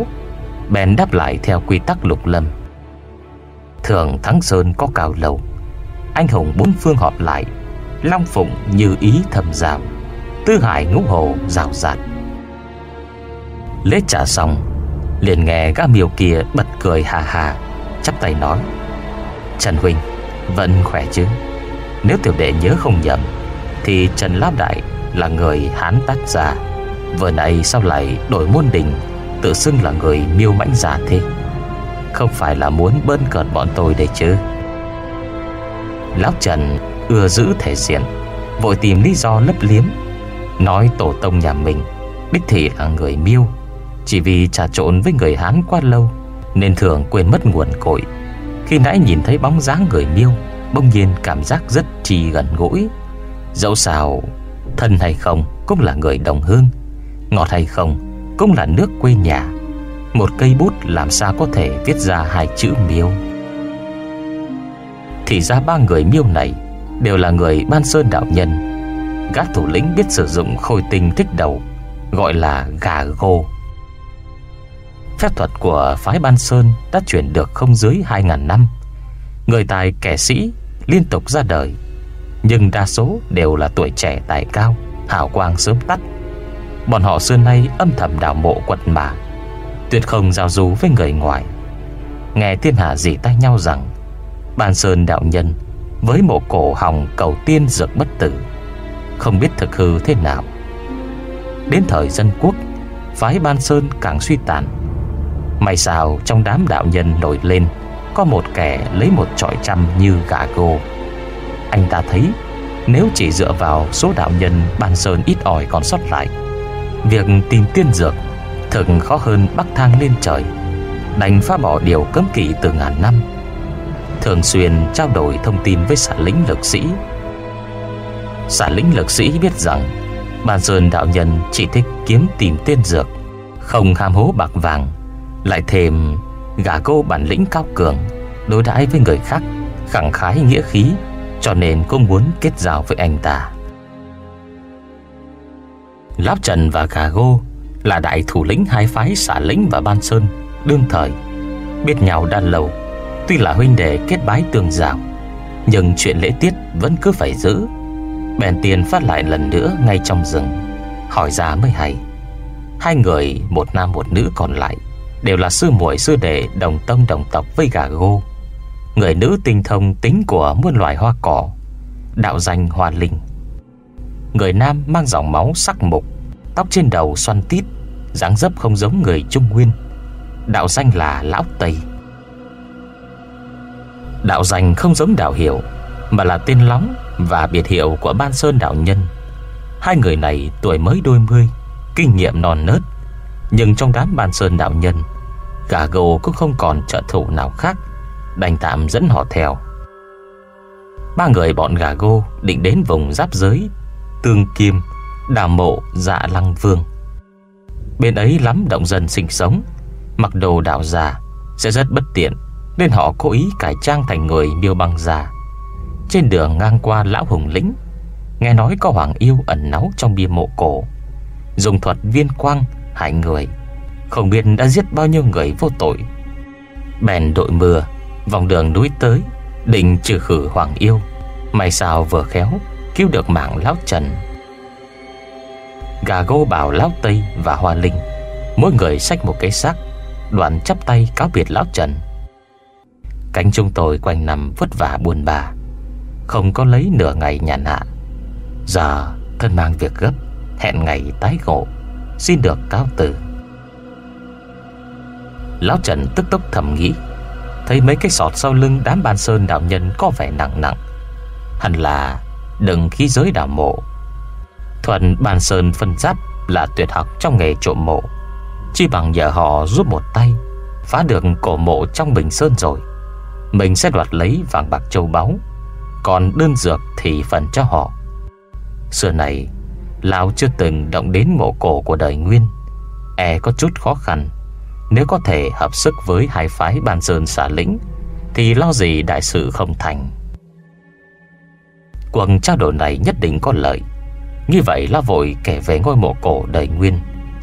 Bèn đáp lại theo quy tắc lục lâm. Thường thắng sơn có cào lầu. Anh hùng bốn phương họp lại. Long phụng như ý thầm giảm Tư hải ngũ hồ rào rạt. Lễ trả xong, Liền nghe gã miêu kia bật cười hà hà, Chắp tay nói, Trần Huynh Vẫn khỏe chứ? Nếu tiểu đệ nhớ không nhầm, Thì Trần Lão Đại là người Hán tác giả. Vừa nãy sao lại đổi môn đình, Tự xưng là người miêu mãnh giả thế? Không phải là muốn bơn cợt bọn tôi đây chứ? Lão Trần ưa giữ thể diện, Vội tìm lý do lấp liếm, Nói tổ tông nhà mình Đích thị là người miêu, Chỉ vì trà trộn với người Hán quá lâu Nên thường quên mất nguồn cội. Khi nãy nhìn thấy bóng dáng người miêu, Bỗng nhiên cảm giác rất trì gần gũi. Dẫu sao Thân hay không cũng là người đồng hương. Ngọt hay không cũng là nước quê nhà. Một cây bút làm sao có thể viết ra hai chữ miêu? Thì ra ba người miêu này Đều là người ban sơn đạo nhân. Gã thủ lĩnh biết sử dụng khôi tinh thích đầu, Gọi là gà gô. Phép thuật của phái Ban Sơn đã chuyển được không dưới 2.000 năm. Người tài kẻ sĩ liên tục ra đời. Nhưng đa số đều là tuổi trẻ tài cao, Hào quang sớm tắt. Bọn họ xưa nay âm thầm đào mộ quật mà, Tuyệt không giao du với người ngoài. Nghe thiên hạ dì tay nhau rằng, Ban Sơn đạo nhân Với mộ cổ hồng cầu tiên dược bất tử, Không biết thực hư thế nào. Đến thời dân quốc, Phái Ban Sơn càng suy tàn. May sao trong đám đạo nhân nổi lên, Có một kẻ lấy một trọi trăm như gà gô. Anh ta thấy, Nếu chỉ dựa vào số đạo nhân Ban Sơn ít ỏi còn sót lại, Việc tìm tiên dược Thực khó hơn bắc thang lên trời, Đành phá bỏ điều cấm kỵ từ ngàn năm. Thường xuyên trao đổi thông tin với xã lĩnh lực sĩ. Xã lĩnh lực sĩ biết rằng, ban Sơn đạo nhân chỉ thích kiếm tìm tiên dược, Không ham hố bạc vàng, Lại thêm gà cô bản lĩnh cao cường, Đối đãi với người khác, Khẳng khái nghĩa khí. Cho nên cũng muốn kết giao với anh ta. Láp Trần và Gà Gô Là đại thủ lĩnh hai phái xả lĩnh và Ban Sơn, Đương thời. Biết nhau đã lâu, Tuy là huynh đệ kết bái tương giao, Nhưng chuyện lễ tiết vẫn cứ phải giữ. Bèn tiền phát lại lần nữa ngay trong rừng, Hỏi ra mới hay. Hai người, một nam một nữ còn lại, Đều là sư muội sư đệ đồng tông đồng tộc với gà gô. Người nữ tinh thông tính của muôn loài hoa cỏ, Đạo danh hoa linh. Người nam mang dòng máu sắc mục Tóc trên đầu xoăn tít, dáng dấp không giống người Trung Nguyên. Đạo danh là Lão Tây. Đạo danh không giống đạo hiệu, Mà là tên lóng và biệt hiệu của Ban Sơn đạo nhân. Hai người này tuổi mới đôi mươi, Kinh nghiệm non nớt, Nhưng trong đám Ban Sơn đạo nhân, Gà gồ cũng không còn trợ thủ nào khác Đành tạm dẫn họ theo. Ba người bọn gà gô định đến vùng giáp giới, Tương Kim đàm mộ dạ lăng vương. Bên ấy lắm động dân sinh sống, Mặc đồ đạo già, Sẽ rất bất tiện, Nên họ cố ý cải trang thành người miêu băng già. Trên đường ngang qua lão hùng lĩnh, Nghe nói có hoàng yêu ẩn náu trong bia mộ cổ. Dùng thuật viên quang hại người, Không biết đã giết bao nhiêu người vô tội. Bèn đội mưa Vòng đường núi tới Định trừ khử hoàng yêu. May sao vừa khéo, Cứu được mạng lão Trần. Gà gô bảo lão Tây và Hoa Linh, Mỗi người xách một cái xác, Đoạn chắp tay cáo biệt lão Trần. Cánh chúng tôi quanh năm vất vả buồn bà Không có lấy nửa ngày nhàn hạ Giờ thân mang việc gấp, Hẹn ngày tái ngộ, Xin được cáo từ. Lão Trần tức tốc thầm nghĩ Thấy mấy cái sọt sau lưng đám ban sơn đạo nhân có vẻ nặng nặng. Hẳn là đừng khí giới đào mộ. Thuận ban sơn phân giáp là tuyệt học trong nghề trộm mộ. Chỉ bằng nhờ họ giúp một tay, Phá được cổ mộ trong Bình Sơn rồi. Mình sẽ đoạt lấy vàng bạc châu báu, Còn đơn dược thì phần cho họ. Xưa này Lão chưa từng động đến mộ cổ của đời Nguyên E có chút khó khăn. Nếu có thể hợp sức với hai phái ban sơn xả lĩnh, Thì lo gì đại sự không thành? Cuộc trao đổi này nhất định có lợi. Như vậy la vội kể về ngôi mộ cổ đời Nguyên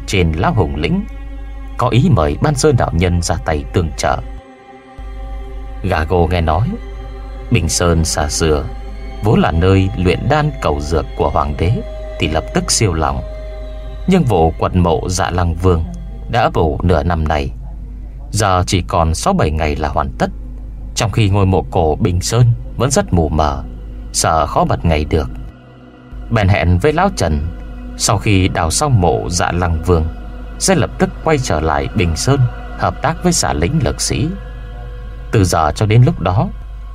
Trên Lão Hùng Lĩnh. Có ý mời ban sơn đạo nhân ra tay tương trợ. Gà gô nghe nói, Bình Sơn xa xưa Vốn là nơi luyện đan cầu dược của hoàng đế Thì lập tức siêu lòng. Nhưng vụ quật mộ dạ lăng vương đã bổ nửa năm này Giờ chỉ còn 6-7 ngày là hoàn tất. Trong khi ngôi mộ cổ Bình Sơn Vẫn rất mù mờ, Sợ khó bật ngày được. Bèn hẹn với Lão Trần, Sau khi đào xong mộ dạ lăng vương, Sẽ lập tức quay trở lại Bình Sơn Hợp tác với xã lĩnh lực sĩ. Từ giờ cho đến lúc đó,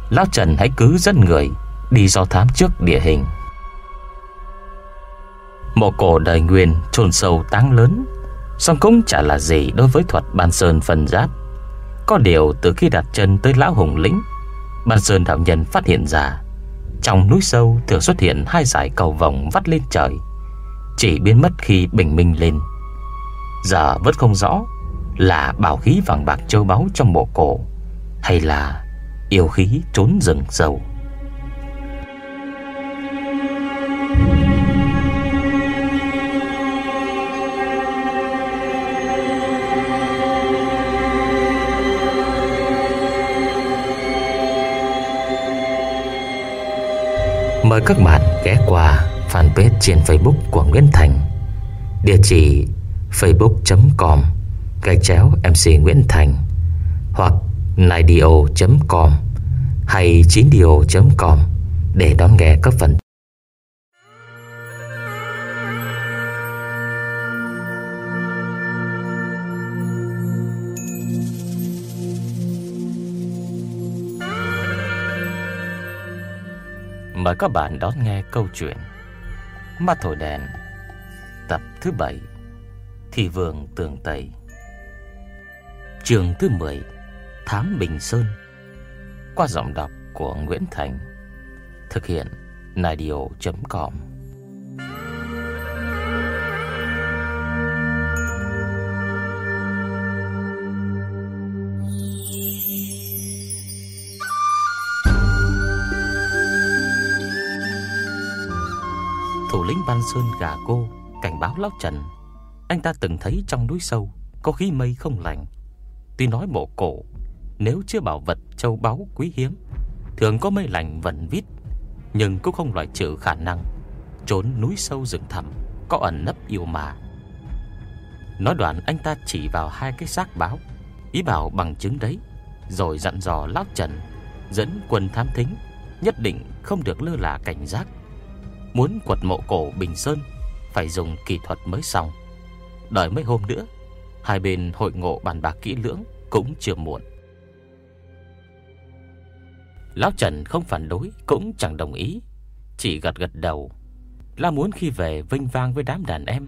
Lão Trần hãy cứ dẫn người Đi do thám trước địa hình. Mộ cổ đời nguyên trồn sâu táng lớn Xong cũng chả là gì đối với thuật ban sơn phần giáp. Có điều từ khi đặt chân tới lão hùng lĩnh, Ban sơn đạo nhân phát hiện ra, Trong núi sâu thường xuất hiện hai dải cầu vòng vắt lên trời, Chỉ biến mất khi bình minh lên. Giờ vẫn không rõ Là bảo khí vàng bạc châu báu trong bộ cổ, Hay là yêu khí trốn rừng sâu. Mời các bạn ghé qua fanpage trên Facebook của Nguyễn Thành. Địa chỉ facebook.com gạch chéo MC Nguyễn Thành, Hoặc naidio.com hay 9dio.com để đón nghe các phần Mời các bạn đón nghe câu chuyện Mắt thổi đèn, Tập thứ 7 Thị vườn tường Tây. Trường thứ 10 Thám Bình Sơn. Qua giọng đọc của Nguyễn Thành, Thực hiện nadio.com Văn Ban Sơn gà cô, cảnh báo Lão Trần. Anh ta từng thấy trong núi sâu, Có khí mây không lành. Tuy nói bộ cổ, Nếu chưa bảo vật châu báu quý hiếm, Thường có mây lành vẩn vít, Nhưng cũng không loại trừ khả năng Trốn núi sâu rừng thẳm Có ẩn nấp yêu mà. Nói đoạn anh ta chỉ vào hai cái xác báo, Ý bảo bằng chứng đấy, Rồi dặn dò Lão Trần Dẫn quân tham thính, Nhất định không được lơ là cảnh giác. Muốn quật mộ cổ Bình Sơn Phải dùng kỹ thuật mới xong. Đợi mấy hôm nữa Hai bên hội ngộ bàn bạc kỹ lưỡng Cũng chưa muộn. Lão Trần không phản đối Cũng chẳng đồng ý Chỉ gật gật đầu. Là muốn khi về vinh vang với đám đàn em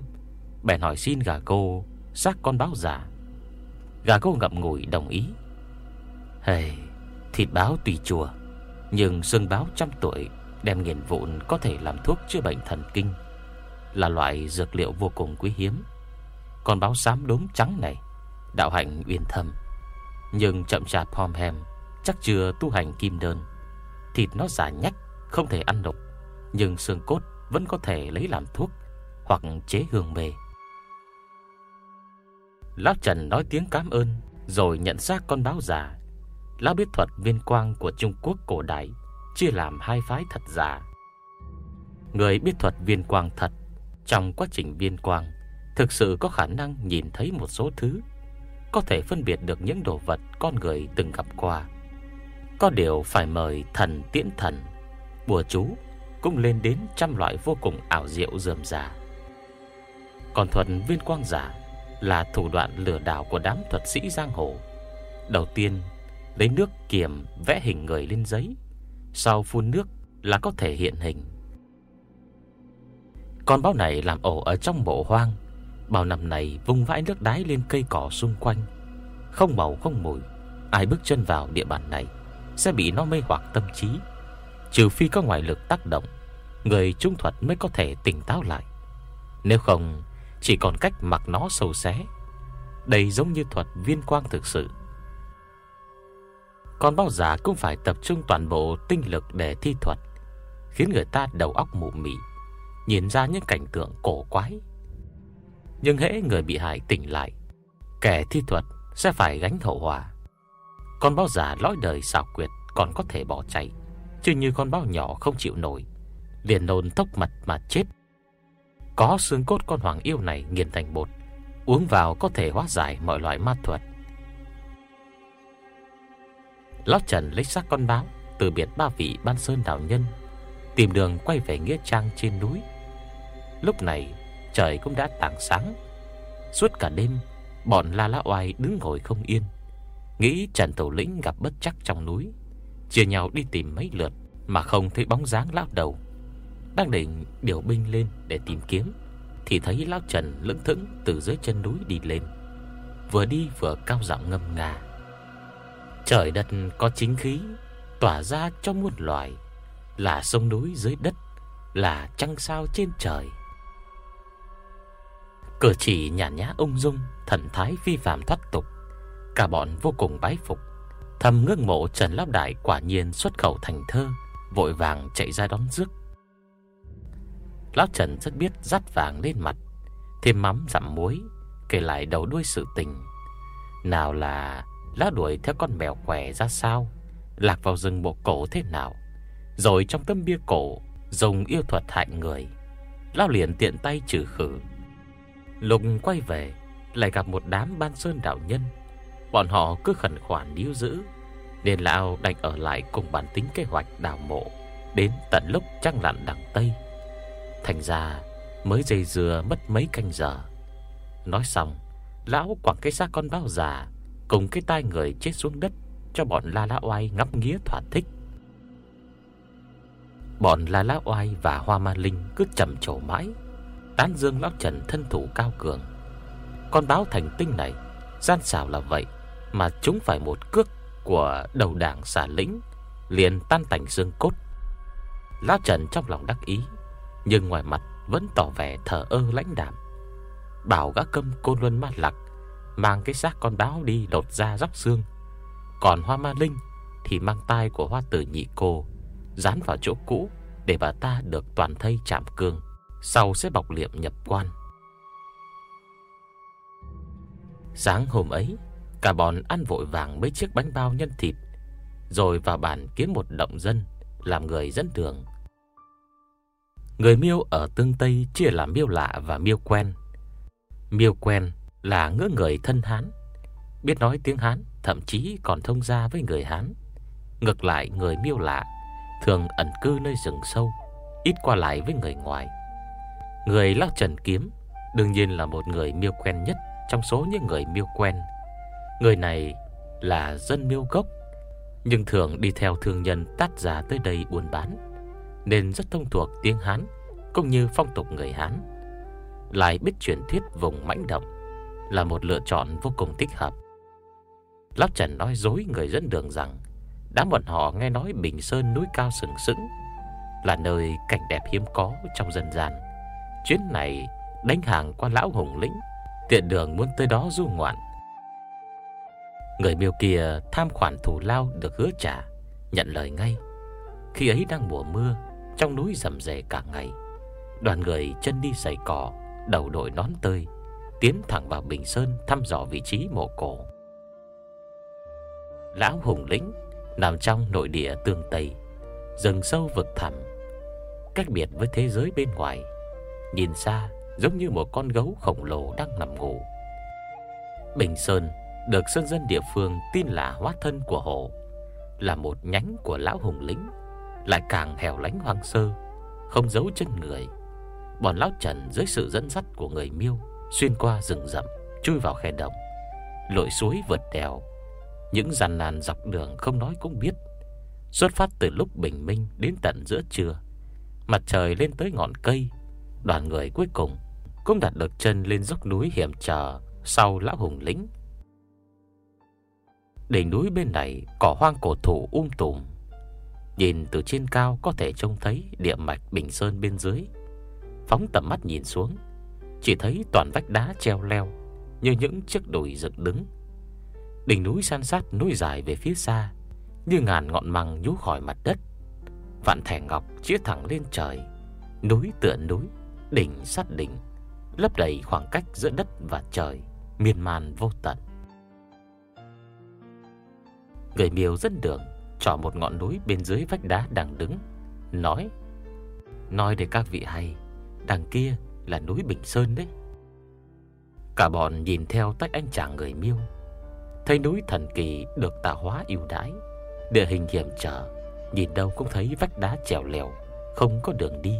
Bèn hỏi xin gà cô Xác con báo giả. Gà cô ngậm ngùi đồng ý. Hey, thịt báo tùy chùa Nhưng xương báo trăm tuổi Đem nghiền vụn có thể làm thuốc chữa bệnh thần kinh Là loại dược liệu vô cùng quý hiếm. Con báo xám đốm trắng này Đạo hạnh uyên thâm Nhưng chậm chạp hòm hèm Chắc chưa tu hành kim đơn. Thịt nó giả nhách Không thể ăn độc Nhưng xương cốt vẫn có thể lấy làm thuốc Hoặc chế hương mề Lão Trần nói tiếng cảm ơn Rồi nhận xác con báo già, Lão biết thuật viên quang của Trung Quốc cổ đại Chia làm hai phái thật giả. Người biết thuật viên quang thật, Trong quá trình viên quang, Thực sự có khả năng nhìn thấy một số thứ. Có thể phân biệt được những đồ vật Con người từng gặp qua. Có điều phải mời thần tiễn thần, Bùa chú Cũng lên đến trăm loại vô cùng ảo diệu dườm giả Còn thuật viên quang giả Là thủ đoạn lừa đảo của đám thuật sĩ giang hồ. Đầu tiên, Lấy nước kiềm vẽ hình người lên giấy. Sau phun nước là có thể hiện hình. Con báo này làm ổ ở trong mộ hoang, Bao năm này vung vãi nước đái lên cây cỏ xung quanh. Không màu, không mùi, Ai bước chân vào địa bàn này Sẽ bị nó mê hoặc tâm trí. Trừ phi có ngoại lực tác động, Người trung thuật mới có thể tỉnh táo lại. Nếu không, Chỉ còn cách mặc nó sâu xé. Đây giống như thuật viên quang thực sự. Con bao giả cũng phải tập trung toàn bộ tinh lực để thi thuật, Khiến người ta đầu óc mụ mị, Nhìn ra những cảnh tượng cổ quái. Nhưng hễ người bị hại tỉnh lại, Kẻ thi thuật sẽ phải gánh hậu hòa Con báo giả lõi đời xảo quyệt Còn có thể bỏ chạy, Chứ như con báo nhỏ không chịu nổi, Liền nôn tốc mật mà chết. Có xương cốt con hoàng yêu này nghiền thành bột, Uống vào có thể hóa giải mọi loại ma thuật. Lão Trần lấy xác con báo, Từ biệt ba vị ban sơn đạo nhân, Tìm đường quay về Nghĩa Trang trên núi. Lúc này, Trời cũng đã tảng sáng. Suốt cả đêm, Bọn La La Oai đứng ngồi không yên, Nghĩ Trần Thủ Lĩnh gặp bất chắc trong núi, Chia nhau đi tìm mấy lượt Mà không thấy bóng dáng lão đầu. Đang định điều binh lên để tìm kiếm, Thì thấy lão Trần lững thững Từ dưới chân núi đi lên, Vừa đi vừa cao giọng ngâm nga. Trời đất có chính khí, Tỏa ra cho muôn loài. Là sông núi dưới đất, Là trăng sao trên trời. Cử chỉ nhàn nhã ung dung, Thần thái phi phạm thoát tục. Cả bọn vô cùng bái phục. Thầm ngưỡng mộ Trần Lão Đại quả nhiên xuất khẩu thành thơ, Vội vàng chạy ra đón rước. Lão Trần rất biết dắt vàng lên mặt, Thêm mắm dặm muối, Kể lại đầu đuôi sự tình. Nào là Lão đuổi theo con mèo khỏe ra sao? Lạc vào rừng bộ cổ thế nào? Rồi trong tấm bia cổ, Dùng yêu thuật hại người. Lão liền tiện tay trừ khử. Lục quay về, Lại gặp một đám ban sơn đạo nhân. Bọn họ cứ khẩn khoản níu giữ, Nên lão đành ở lại cùng bản tính kế hoạch đào mộ, Đến tận lúc trăng lặn đằng Tây. Thành ra, mới dây dưa mất mấy canh giờ. Nói xong, Lão quẳng cái xác con báo già Cùng cái tai người chết xuống đất Cho bọn La La Oai ngắm nghía thỏa thích. Bọn La La Oai và Hoa Ma Linh cứ trầm trổ mãi, Tán dương Lão Trần thân thủ cao cường. Con báo thành tinh này, Gian xảo là vậy Mà chúng phải một cước của đầu đảng xả lĩnh, Liền tan tành xương cốt. Lão Trần trong lòng đắc ý, Nhưng ngoài mặt vẫn tỏ vẻ thờ ơ lãnh đạm. Bảo gã câm côn luân ma lạc Mang cái xác con báo đi lột ra róc xương. Còn hoa ma linh Thì mang tai của hoa tử nhị cô Dán vào chỗ cũ Để bà ta được toàn thây chạm cương, Sau sẽ bọc liệm nhập quan. Sáng hôm ấy, Cả bọn ăn vội vàng mấy chiếc bánh bao nhân thịt, Rồi vào bàn kiếm một động dân Làm người dẫn đường. Người miêu ở tương Tây chia làm miêu lạ và miêu quen. Miêu quen là ngỡ người thân Hán. Biết nói tiếng Hán, Thậm chí còn thông gia với người Hán. Ngược lại, người miêu lạ, Thường ẩn cư nơi rừng sâu, Ít qua lại với người ngoài. Người Lão Trần Kiếm Đương nhiên là một người miêu quen nhất Trong số những người miêu quen. Người này là dân miêu gốc, Nhưng thường đi theo thương nhân tát giá tới đây buôn bán, Nên rất thông thuộc tiếng Hán Cũng như phong tục người Hán. Lại biết truyền thuyết vùng mãnh động là một lựa chọn vô cùng thích hợp. Lắp Trần nói dối người dẫn đường rằng Đám bọn họ nghe nói Bình Sơn núi cao sừng sững, Là nơi cảnh đẹp hiếm có trong dân gian. Chuyến này đánh hàng qua lão hùng lĩnh, Tiện đường muốn tới đó du ngoạn. Người miêu kia tham khoản thù lao được hứa trả, Nhận lời ngay. Khi ấy đang mùa mưa, Trong núi rầm rề cả ngày. Đoàn người chân đi giày cỏ Đầu đội nón tơi. Tiến thẳng vào Bình Sơn thăm dò vị trí mộ cổ Lão Hùng Lĩnh Nằm trong nội địa tương Tây Rừng sâu vực thẳm Cách biệt với thế giới bên ngoài Nhìn xa giống như một con gấu khổng lồ đang nằm ngủ Bình Sơn được dân dân địa phương tin là hóa thân của hồ, là một nhánh của lão hùng lĩnh, lại càng hẻo lánh hoang sơ, không giấu chân người. Bọn lão Trần dưới sự dẫn dắt của người Miêu xuyên qua rừng rậm, chui vào khe động, lội suối vượt đèo, những gian nan dọc đường không nói cũng biết. Xuất phát từ lúc bình minh đến tận giữa trưa, mặt trời lên tới ngọn cây, đoàn người cuối cùng cũng đặt được chân lên dốc núi hiểm trở sau lão hùng lĩnh. Đỉnh núi bên này cỏ hoang cổ thụ um tùm. Nhìn từ trên cao có thể trông thấy địa mạch Bình Sơn bên dưới. Phóng tầm mắt nhìn xuống chỉ thấy toàn vách đá treo leo, Như những chiếc đồi dựng đứng. Đỉnh núi san sát nối dài về phía xa, Như ngàn ngọn măng nhú khỏi mặt đất. Vạn thẻ ngọc chĩa thẳng lên trời, Núi tựa núi, Đỉnh sát đỉnh, Lấp đầy khoảng cách giữa đất và trời, Miên man vô tận. Người miêu dẫn đường Chọn một ngọn núi bên dưới vách đá đang đứng, Nói Nói để các vị hay, Đằng kia là núi Bình Sơn đấy. Cả bọn nhìn theo tách anh chàng người miêu. Thấy núi thần kỳ được tạo hóa ưu đãi, Địa hình hiểm trở, Nhìn đâu cũng thấy vách đá trèo lèo, Không có đường đi.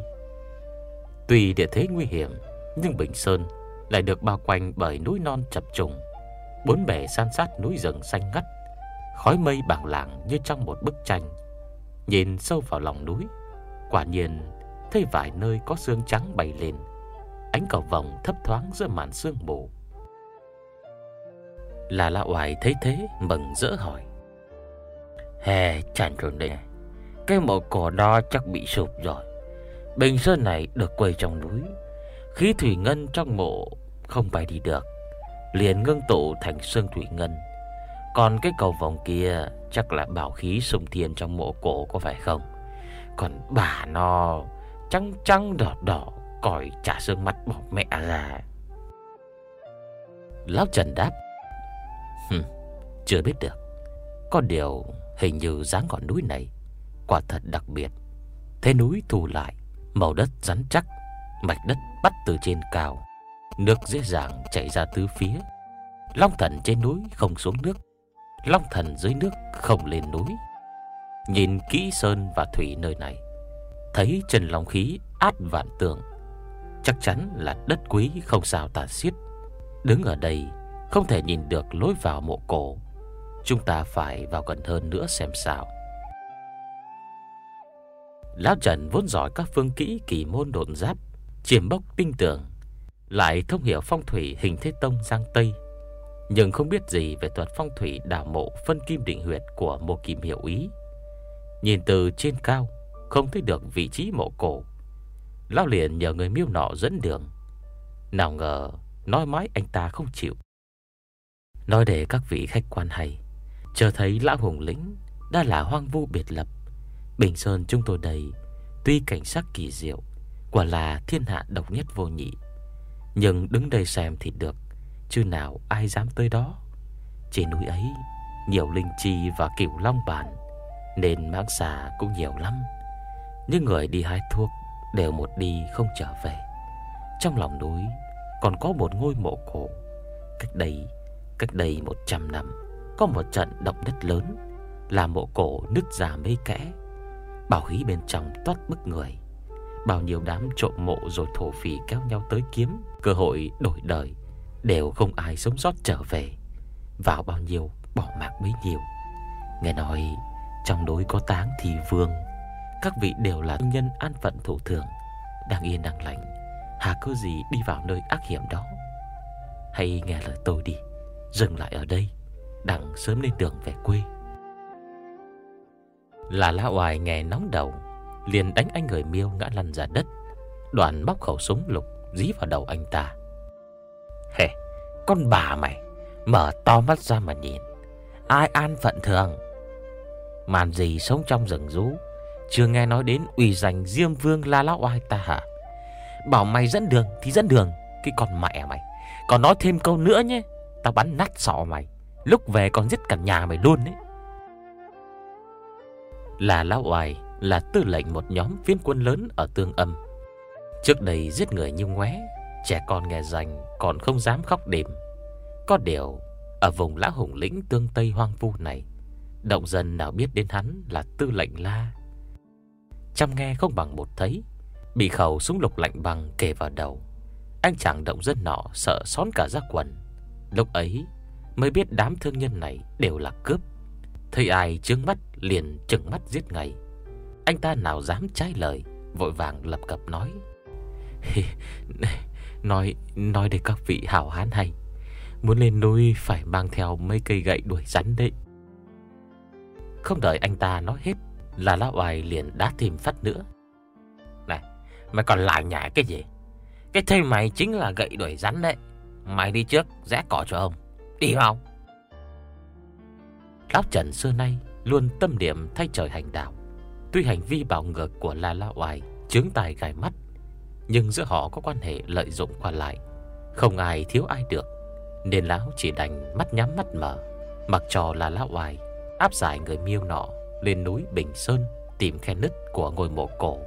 Tuy địa thế nguy hiểm, Nhưng Bình Sơn lại được bao quanh bởi núi non chập trùng, Bốn bề san sát núi rừng xanh ngắt, Khói mây bảng lạng như trong một bức tranh. Nhìn sâu vào lòng núi, Quả nhiên thấy vài nơi có xương trắng bay lên. Ánh cầu vòng thấp thoáng giữa màn sương mù. Là lạ hoài thấy thế, mừng rỡ hỏi. Hè chẳng rồi đây Cái mộ cổ đó chắc bị sụp rồi. Bình sơn này được quay trong núi. Khí thủy ngân trong mộ không bay đi được. Liền ngưng tụ thành sương thủy ngân. Còn cái cầu vòng kia chắc là bảo khí sùng thiên trong mộ cổ có phải không? Còn bà nó trắng trắng đỏ đỏ còi trả xương mặt bỏ mẹ ra. Lão Trần đáp. Hừm, chưa biết được. Có điều hình như dáng ngọn núi này quả thật đặc biệt. Thế núi thu lại, màu đất rắn chắc, mạch đất bắt từ trên cao. Nước dễ dàng chảy ra tứ phía. Long thần trên núi không xuống nước Long thần dưới nước không lên núi Nhìn kỹ sơn và thủy nơi này Thấy chân long khí át vạn tường Chắc chắn là đất quý không sao tả xiết. Đứng ở đây Không thể nhìn được lối vào mộ cổ. Chúng ta phải vào gần hơn nữa xem sao. Lão Trần vốn giỏi các phương kỹ kỳ môn độn giáp chiềm bốc tinh tưởng Lại thông hiểu phong thủy hình thế tông Giang Tây. Nhưng không biết gì về thuật phong thủy đảo mộ phân kim định huyệt của Mộ Kim hiệu Ý. Nhìn từ trên cao, không thấy được vị trí mộ cổ. Lão liền nhờ người miêu nọ dẫn đường. Nào ngờ, Nói mãi anh ta không chịu. Nói để các vị khách quan hay Chờ thấy lão hùng lĩnh Đã là hoang vu biệt lập. Bình Sơn chúng tôi đây, Tuy cảnh sắc kỳ diệu, Quả là thiên hạ độc nhất vô nhị. Nhưng đứng đây xem thì được, Chứ nào ai dám tới đó. Trên núi ấy, Nhiều linh chi và cửu long bản Nên mãng xà cũng nhiều lắm. Những người đi hái thuốc Đều một đi không trở về. Trong lòng núi Còn có một ngôi mộ cổ. Cách đây Cách đây 100 năm, Có một trận động đất lớn Làm mộ cổ nứt ra mấy kẽ. Bảo khí bên trong toát bức người. Bao nhiêu đám trộm mộ rồi thổ phỉ kéo nhau tới kiếm, Cơ hội đổi đời, Đều không ai sống sót trở về. Vào bao nhiêu, bỏ mạng bấy nhiêu. Nghe nói, Trong đối có táng thì vương các vị đều là nhân an phận thủ thường, Đang yên đang lành. Hà cơ gì đi vào nơi ác hiểm đó. Hãy nghe lời tôi đi, Dừng lại ở đây, Đặng sớm lên đường về quê. Là lão oài nghe nóng đầu, Liền đánh anh người miêu ngã lăn ra đất. Đoàn móc khẩu súng lục, Dí vào đầu anh ta. Hề, Con bà mày, Mở to mắt ra mà nhìn. Ai an phận thường? Màn gì sống trong rừng rú chưa nghe nói đến ủy danh Diêm Vương La Lão Oai ta hả? Bảo mày dẫn đường thì dẫn đường, Cái con mẹ mày. Còn nói thêm câu nữa nhé, Tao bắn nát sọ mày. Lúc về còn giết cả nhà mày luôn đấy. Là Lão Oai Là tư lệnh một nhóm phiên quân lớn ở Tương Âm. Trước đây giết người như ngoé, Trẻ con nghe danh còn không dám khóc đêm Có điều, Ở vùng Lã Hùng lĩnh tương Tây hoang vu này, Động dân nào biết đến hắn là tư lệnh la Chăm nghe không bằng một thấy. Bị khẩu súng lục lạnh bằng kề vào đầu. Anh chàng động dân nọ, sợ xón cả ra quần. Lúc ấy mới biết đám thương nhân này đều là cướp. Thấy ai trướng mắt liền trừng mắt giết ngay. Anh ta nào dám trái lời, Vội vàng lập cập nói. <laughs> Nói nói để các vị hảo hán hay. Muốn lên núi phải mang theo mấy cây gậy đuổi rắn đấy. Không đợi anh ta nói hết là lão oai liền đá thêm phát nữa. Này, Mày còn lại nhảy cái gì? Cái thây mày chính là gậy đuổi rắn đấy. Mày đi trước, rẽ cỏ cho ông. Đi không Lão Trần xưa nay Luôn tâm điểm thay trời hành đạo. Tuy hành vi bạo ngược của La La Oai Chướng tài gai mắt, Nhưng giữa họ có quan hệ lợi dụng qua lại. Không ai thiếu ai được, Nên lão chỉ đành mắt nhắm mắt mở, Mặc trò là lão oai Áp giải người miêu nọ. Lên núi Bình Sơn Tìm khe nứt của ngôi mộ cổ.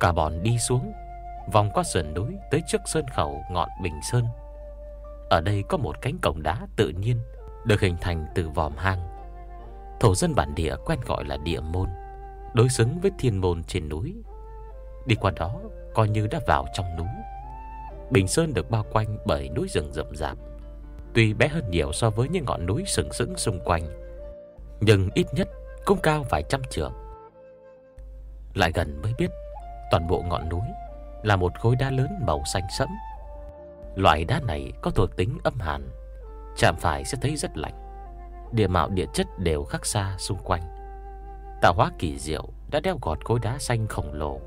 Cả bọn đi xuống, Vòng qua sườn núi Tới trước sơn khẩu ngọn Bình Sơn. Ở đây có một cánh cổng đá tự nhiên, Được hình thành từ vòm hang. Thổ dân bản địa quen gọi là địa môn, Đối xứng với thiên môn trên núi. Đi qua đó, Coi như đã vào trong núi. Bình Sơn được bao quanh bởi núi rừng rậm rạp, Tuy bé hơn nhiều so với những ngọn núi sừng sững xung quanh. Nhưng ít nhất cũng cao vài trăm trượng. Lại gần mới biết, Toàn bộ ngọn núi Là một khối đá lớn màu xanh sẫm. Loại đá này có thuộc tính âm hàn, Chạm phải sẽ thấy rất lạnh. Địa mạo địa chất đều khác xa xung quanh. Tạo hóa kỳ diệu đã đeo gọt khối đá xanh khổng lồ,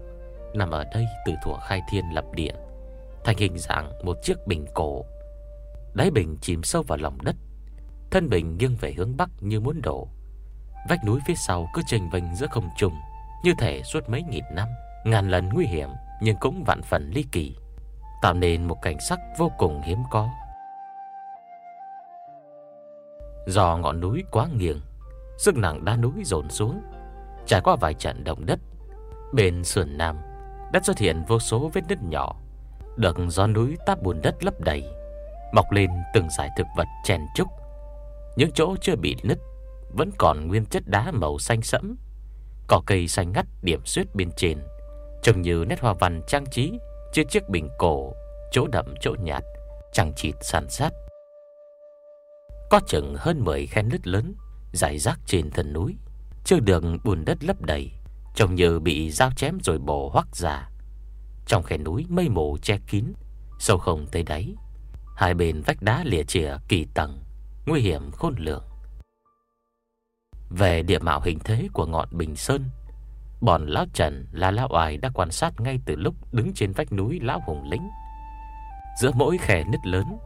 Nằm ở đây từ thuở khai thiên lập địa, Thành hình dạng một chiếc bình cổ. Đáy bình chìm sâu vào lòng đất, Thân bình nghiêng về hướng bắc như muốn đổ. Vách núi phía sau cứ trình vênh giữa không trung, Như thể suốt mấy nghìn năm, Ngàn lần nguy hiểm Nhưng cũng vạn phần ly kỳ, Tạo nên một cảnh sắc vô cùng hiếm có. Do ngọn núi quá nghiêng, Sức nặng đá núi dồn xuống, Trải qua vài trận động đất, Bên sườn nam Đất xuất hiện vô số vết nứt nhỏ, Được gió núi táp bùn đất lấp đầy, Mọc lên từng dải thực vật chèn trúc. Những chỗ chưa bị nứt vẫn còn nguyên chất đá màu xanh sẫm. Cỏ cây xanh ngắt điểm xuyết bên trên, Trông như nét hoa văn trang trí Trên chiếc bình cổ, Chỗ đậm chỗ nhạt, Chẳng chịt sàn sát. Có chừng hơn 10 khe nứt lớn, dài rác trên thân núi Chưa được bùn đất lấp đầy, Trông như bị dao chém rồi bổ hoắc ra. Trong khe núi mây mù che kín, Sâu không thấy đáy, Hai bên vách đá lìa chìa kỳ tầng, Nguy hiểm khôn lường. Về địa mạo hình thế của ngọn Bình Sơn, Bọn Lão Trần, là Lão Oai đã quan sát ngay từ lúc đứng trên vách núi Lão Hùng Lĩnh. Giữa mỗi khe nứt lớn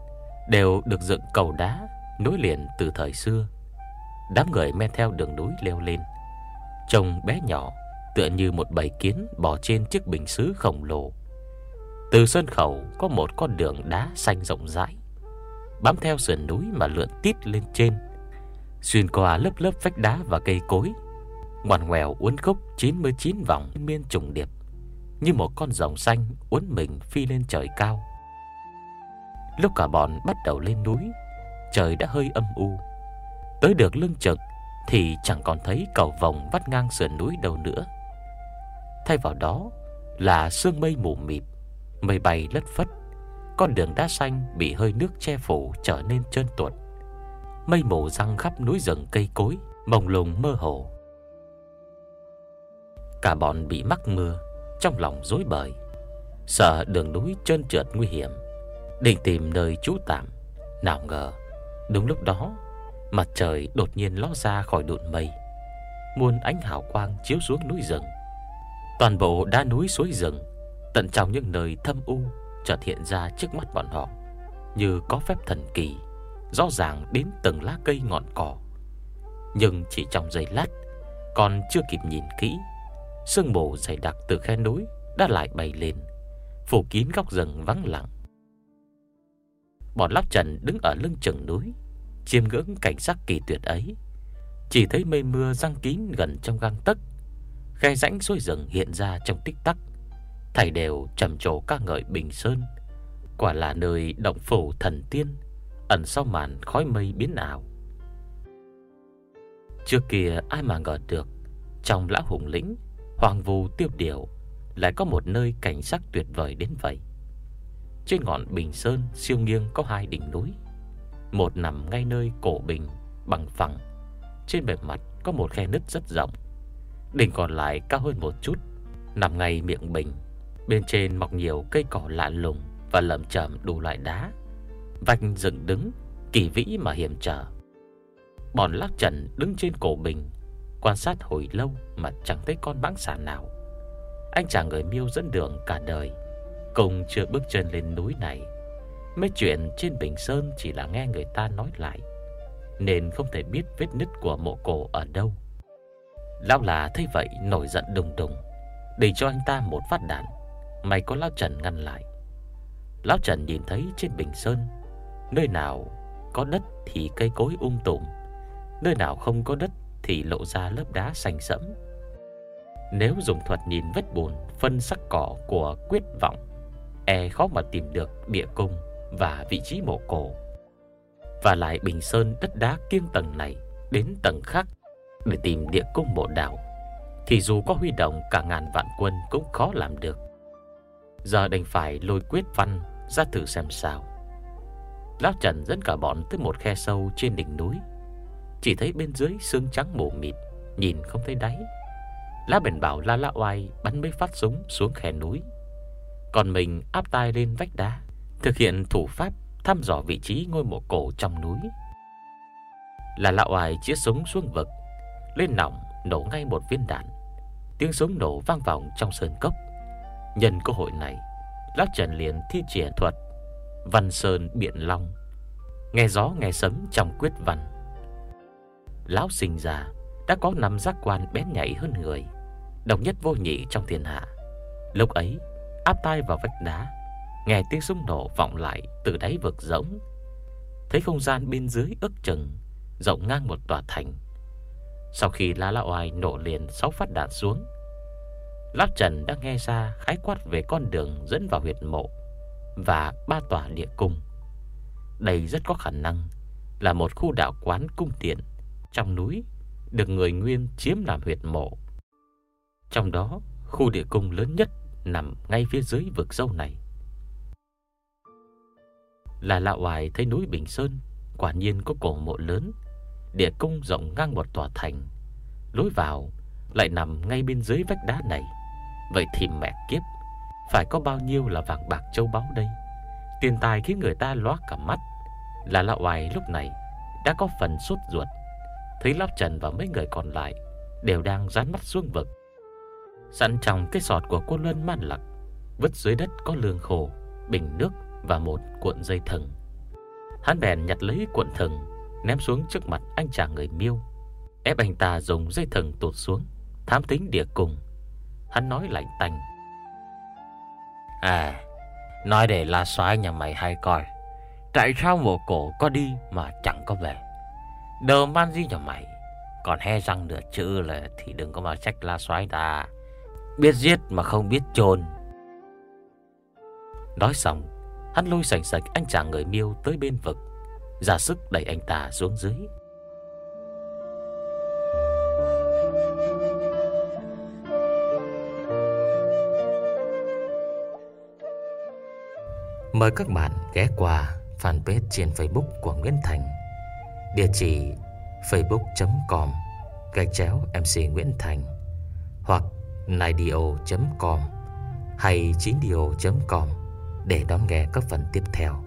Đều được dựng cầu đá Nối liền từ thời xưa. Đám người men theo đường núi leo lên. Trông bé nhỏ, Tựa như một bầy kiến bò trên chiếc bình xứ khổng lồ. Từ sân khẩu có một con đường đá xanh rộng rãi, Bám theo sườn núi mà lượn tít lên trên. Xuyên qua lớp lớp vách đá và cây cối, Ngoằn ngoèo uốn khúc 99 vòng miên trùng điệp, Như một con rồng xanh uốn mình phi lên trời cao. Lúc cả bọn bắt đầu lên núi, Trời đã hơi âm u. Tới được lưng trực Thì chẳng còn thấy cầu vòng vắt ngang sườn núi đâu nữa. Thay vào đó Là sương mây mù mịt, Mây bay lất phất, Con đường đá xanh bị hơi nước che phủ Trở nên trơn tuột. Mây mù răng khắp núi rừng cây cối, Mông lung mơ hồ. Cả bọn bị mắc mưa, Trong lòng rối bời, Sợ đường núi trơn trượt nguy hiểm, Định tìm nơi trú tạm. Nào ngờ, Đúng lúc đó, Mặt trời đột nhiên ló ra khỏi đụn mây. Muôn ánh hào quang chiếu xuống núi rừng. Toàn bộ đá núi suối rừng, Tận trong những nơi thâm u, Chợt hiện ra trước mắt bọn họ, Như có phép thần kỳ. Rõ ràng đến từng lá cây ngọn cỏ. Nhưng chỉ trong giây lát, Còn chưa kịp nhìn kỹ, Sương mù dày đặc từ khe núi Đã lại bay lên, Phủ kín góc rừng vắng lặng. Bọn lóc trần đứng ở lưng chừng núi, Chiêm ngưỡng cảnh sắc kỳ tuyệt ấy. Chỉ thấy mây mưa răng kín gần trong gang tấc, Khe rãnh suối rừng hiện ra trong tích tắc. Thầy đều trầm trồ ca ngợi Bình Sơn, Quả là nơi động phủ thần tiên. Ẩn sau màn khói mây biến ảo. Trước kia ai mà ngờ được, Trong lão hùng lĩnh, Hoàng vù tiêu điều Lại có một nơi cảnh sắc tuyệt vời đến vậy. Trên ngọn Bình Sơn siêu nghiêng có hai đỉnh núi. Một nằm ngay nơi cổ bình Bằng phẳng, Trên bề mặt có một khe nứt rất rộng. Đỉnh còn lại cao hơn một chút, Nằm ngay miệng bình, Bên trên mọc nhiều cây cỏ lạ lùng Và lầm chởm đủ loại đá vành dựng đứng, Kỳ vĩ mà hiểm trở. Bọn lắc trần đứng trên cổ bình, Quan sát hồi lâu Mà chẳng thấy con bãng xà nào. Anh chàng người miêu dẫn đường cả đời, Cùng chưa bước chân lên núi này. Mấy chuyện trên Bình Sơn Chỉ là nghe người ta nói lại, Nên không thể biết vết nứt của mộ cổ ở đâu. Lão là thấy vậy nổi giận đùng đùng, Để cho anh ta một phát đạn Mày có Lão Trần ngăn lại. Lão Trần nhìn thấy trên Bình Sơn Nơi nào có đất thì cây cối um tùm, Nơi nào không có đất thì lộ ra lớp đá xanh sẫm. Nếu dùng thuật nhìn vết bùn Phân sắc cỏ của quyết vọng E khó mà tìm được địa cung Và vị trí mộ cổ. Và lại Bình Sơn đất đá kiêng tầng này Đến tầng khác Để tìm địa cung mộ đảo Thì dù có huy động cả ngàn vạn quân Cũng khó làm được. Giờ đành phải lôi quyết văn Ra thử xem sao. Lão Trần dẫn cả bọn tới một khe sâu trên đỉnh núi. Chỉ thấy bên dưới xương trắng mù mịt, Nhìn không thấy đáy. Lá bền bảo la la oai bắn mấy phát súng xuống khe núi. Còn mình áp tai lên vách đá, Thực hiện thủ pháp thăm dò vị trí ngôi mộ cổ trong núi. Là lạ oai chĩa súng xuống vực, Lên nòng nổ ngay một viên đạn. Tiếng súng nổ vang vọng trong sơn cốc. Nhân cơ hội này, Lão Trần liền thi triển thuật Văn Sơn Biện Long. Nghe gió nghe sấm trong quyết văn. Lão sinh già Đã có năm giác quan bén nhảy hơn người Độc nhất vô nhị trong thiên hạ. Lúc ấy, Áp tay vào vách đá, Nghe tiếng súng nổ vọng lại từ đáy vực rỗng. Thấy không gian bên dưới ước chừng, Rộng ngang một tòa thành. Sau khi lá Lão oai nổ liền sáu phát đạn xuống Lão Trần đã nghe ra khái quát về con đường dẫn vào huyệt mộ và ba tòa địa cung. Đây rất có khả năng là một khu đạo quán cung điện trong núi được người Nguyên chiếm làm huyệt mộ. Trong đó, khu địa cung lớn nhất nằm ngay phía dưới vực sâu này. Là lạ hoài thấy núi Bình Sơn quả nhiên có cổ mộ lớn, địa cung rộng ngang một tòa thành. Lối vào lại nằm ngay bên dưới vách đá này. Vậy thì mẹ kiếp phải có bao nhiêu là vàng bạc châu báu đây? Tiền tài khiến người ta loát cả mắt. Là lão oai lúc này Đã có phần sốt ruột. Thấy Lão Trần và mấy người còn lại Đều đang dán mắt xuống vực. Sẵn trong cái sọt của cô Luân man lặc, Vứt dưới đất có lương khô, Bình nước và một cuộn dây thừng. Hắn bèn nhặt lấy cuộn thừng, Ném xuống trước mặt anh chàng người miêu. Ép anh ta dùng dây thừng tụt xuống, Thám tính địa cùng. Hắn nói lạnh tành. À Nói để la xoái nhà mày hay coi. Tại sao mùa cổ có đi mà chẳng có về. Đờ man gì nhà mày, Còn he răng nửa chữ là Thì đừng có mà trách la xoái ta. Biết giết mà không biết chôn. Nói xong, Hắn lôi sành sạch, anh chàng người miêu tới bên vực. Ra sức đẩy anh ta xuống dưới. Mời các bạn ghé qua fanpage trên Facebook của Nguyễn Thành Địa chỉ facebook.com gạch chéo MC Nguyễn Thành, Hoặc naidio.com hay 9điều.com để đón nghe các phần tiếp theo.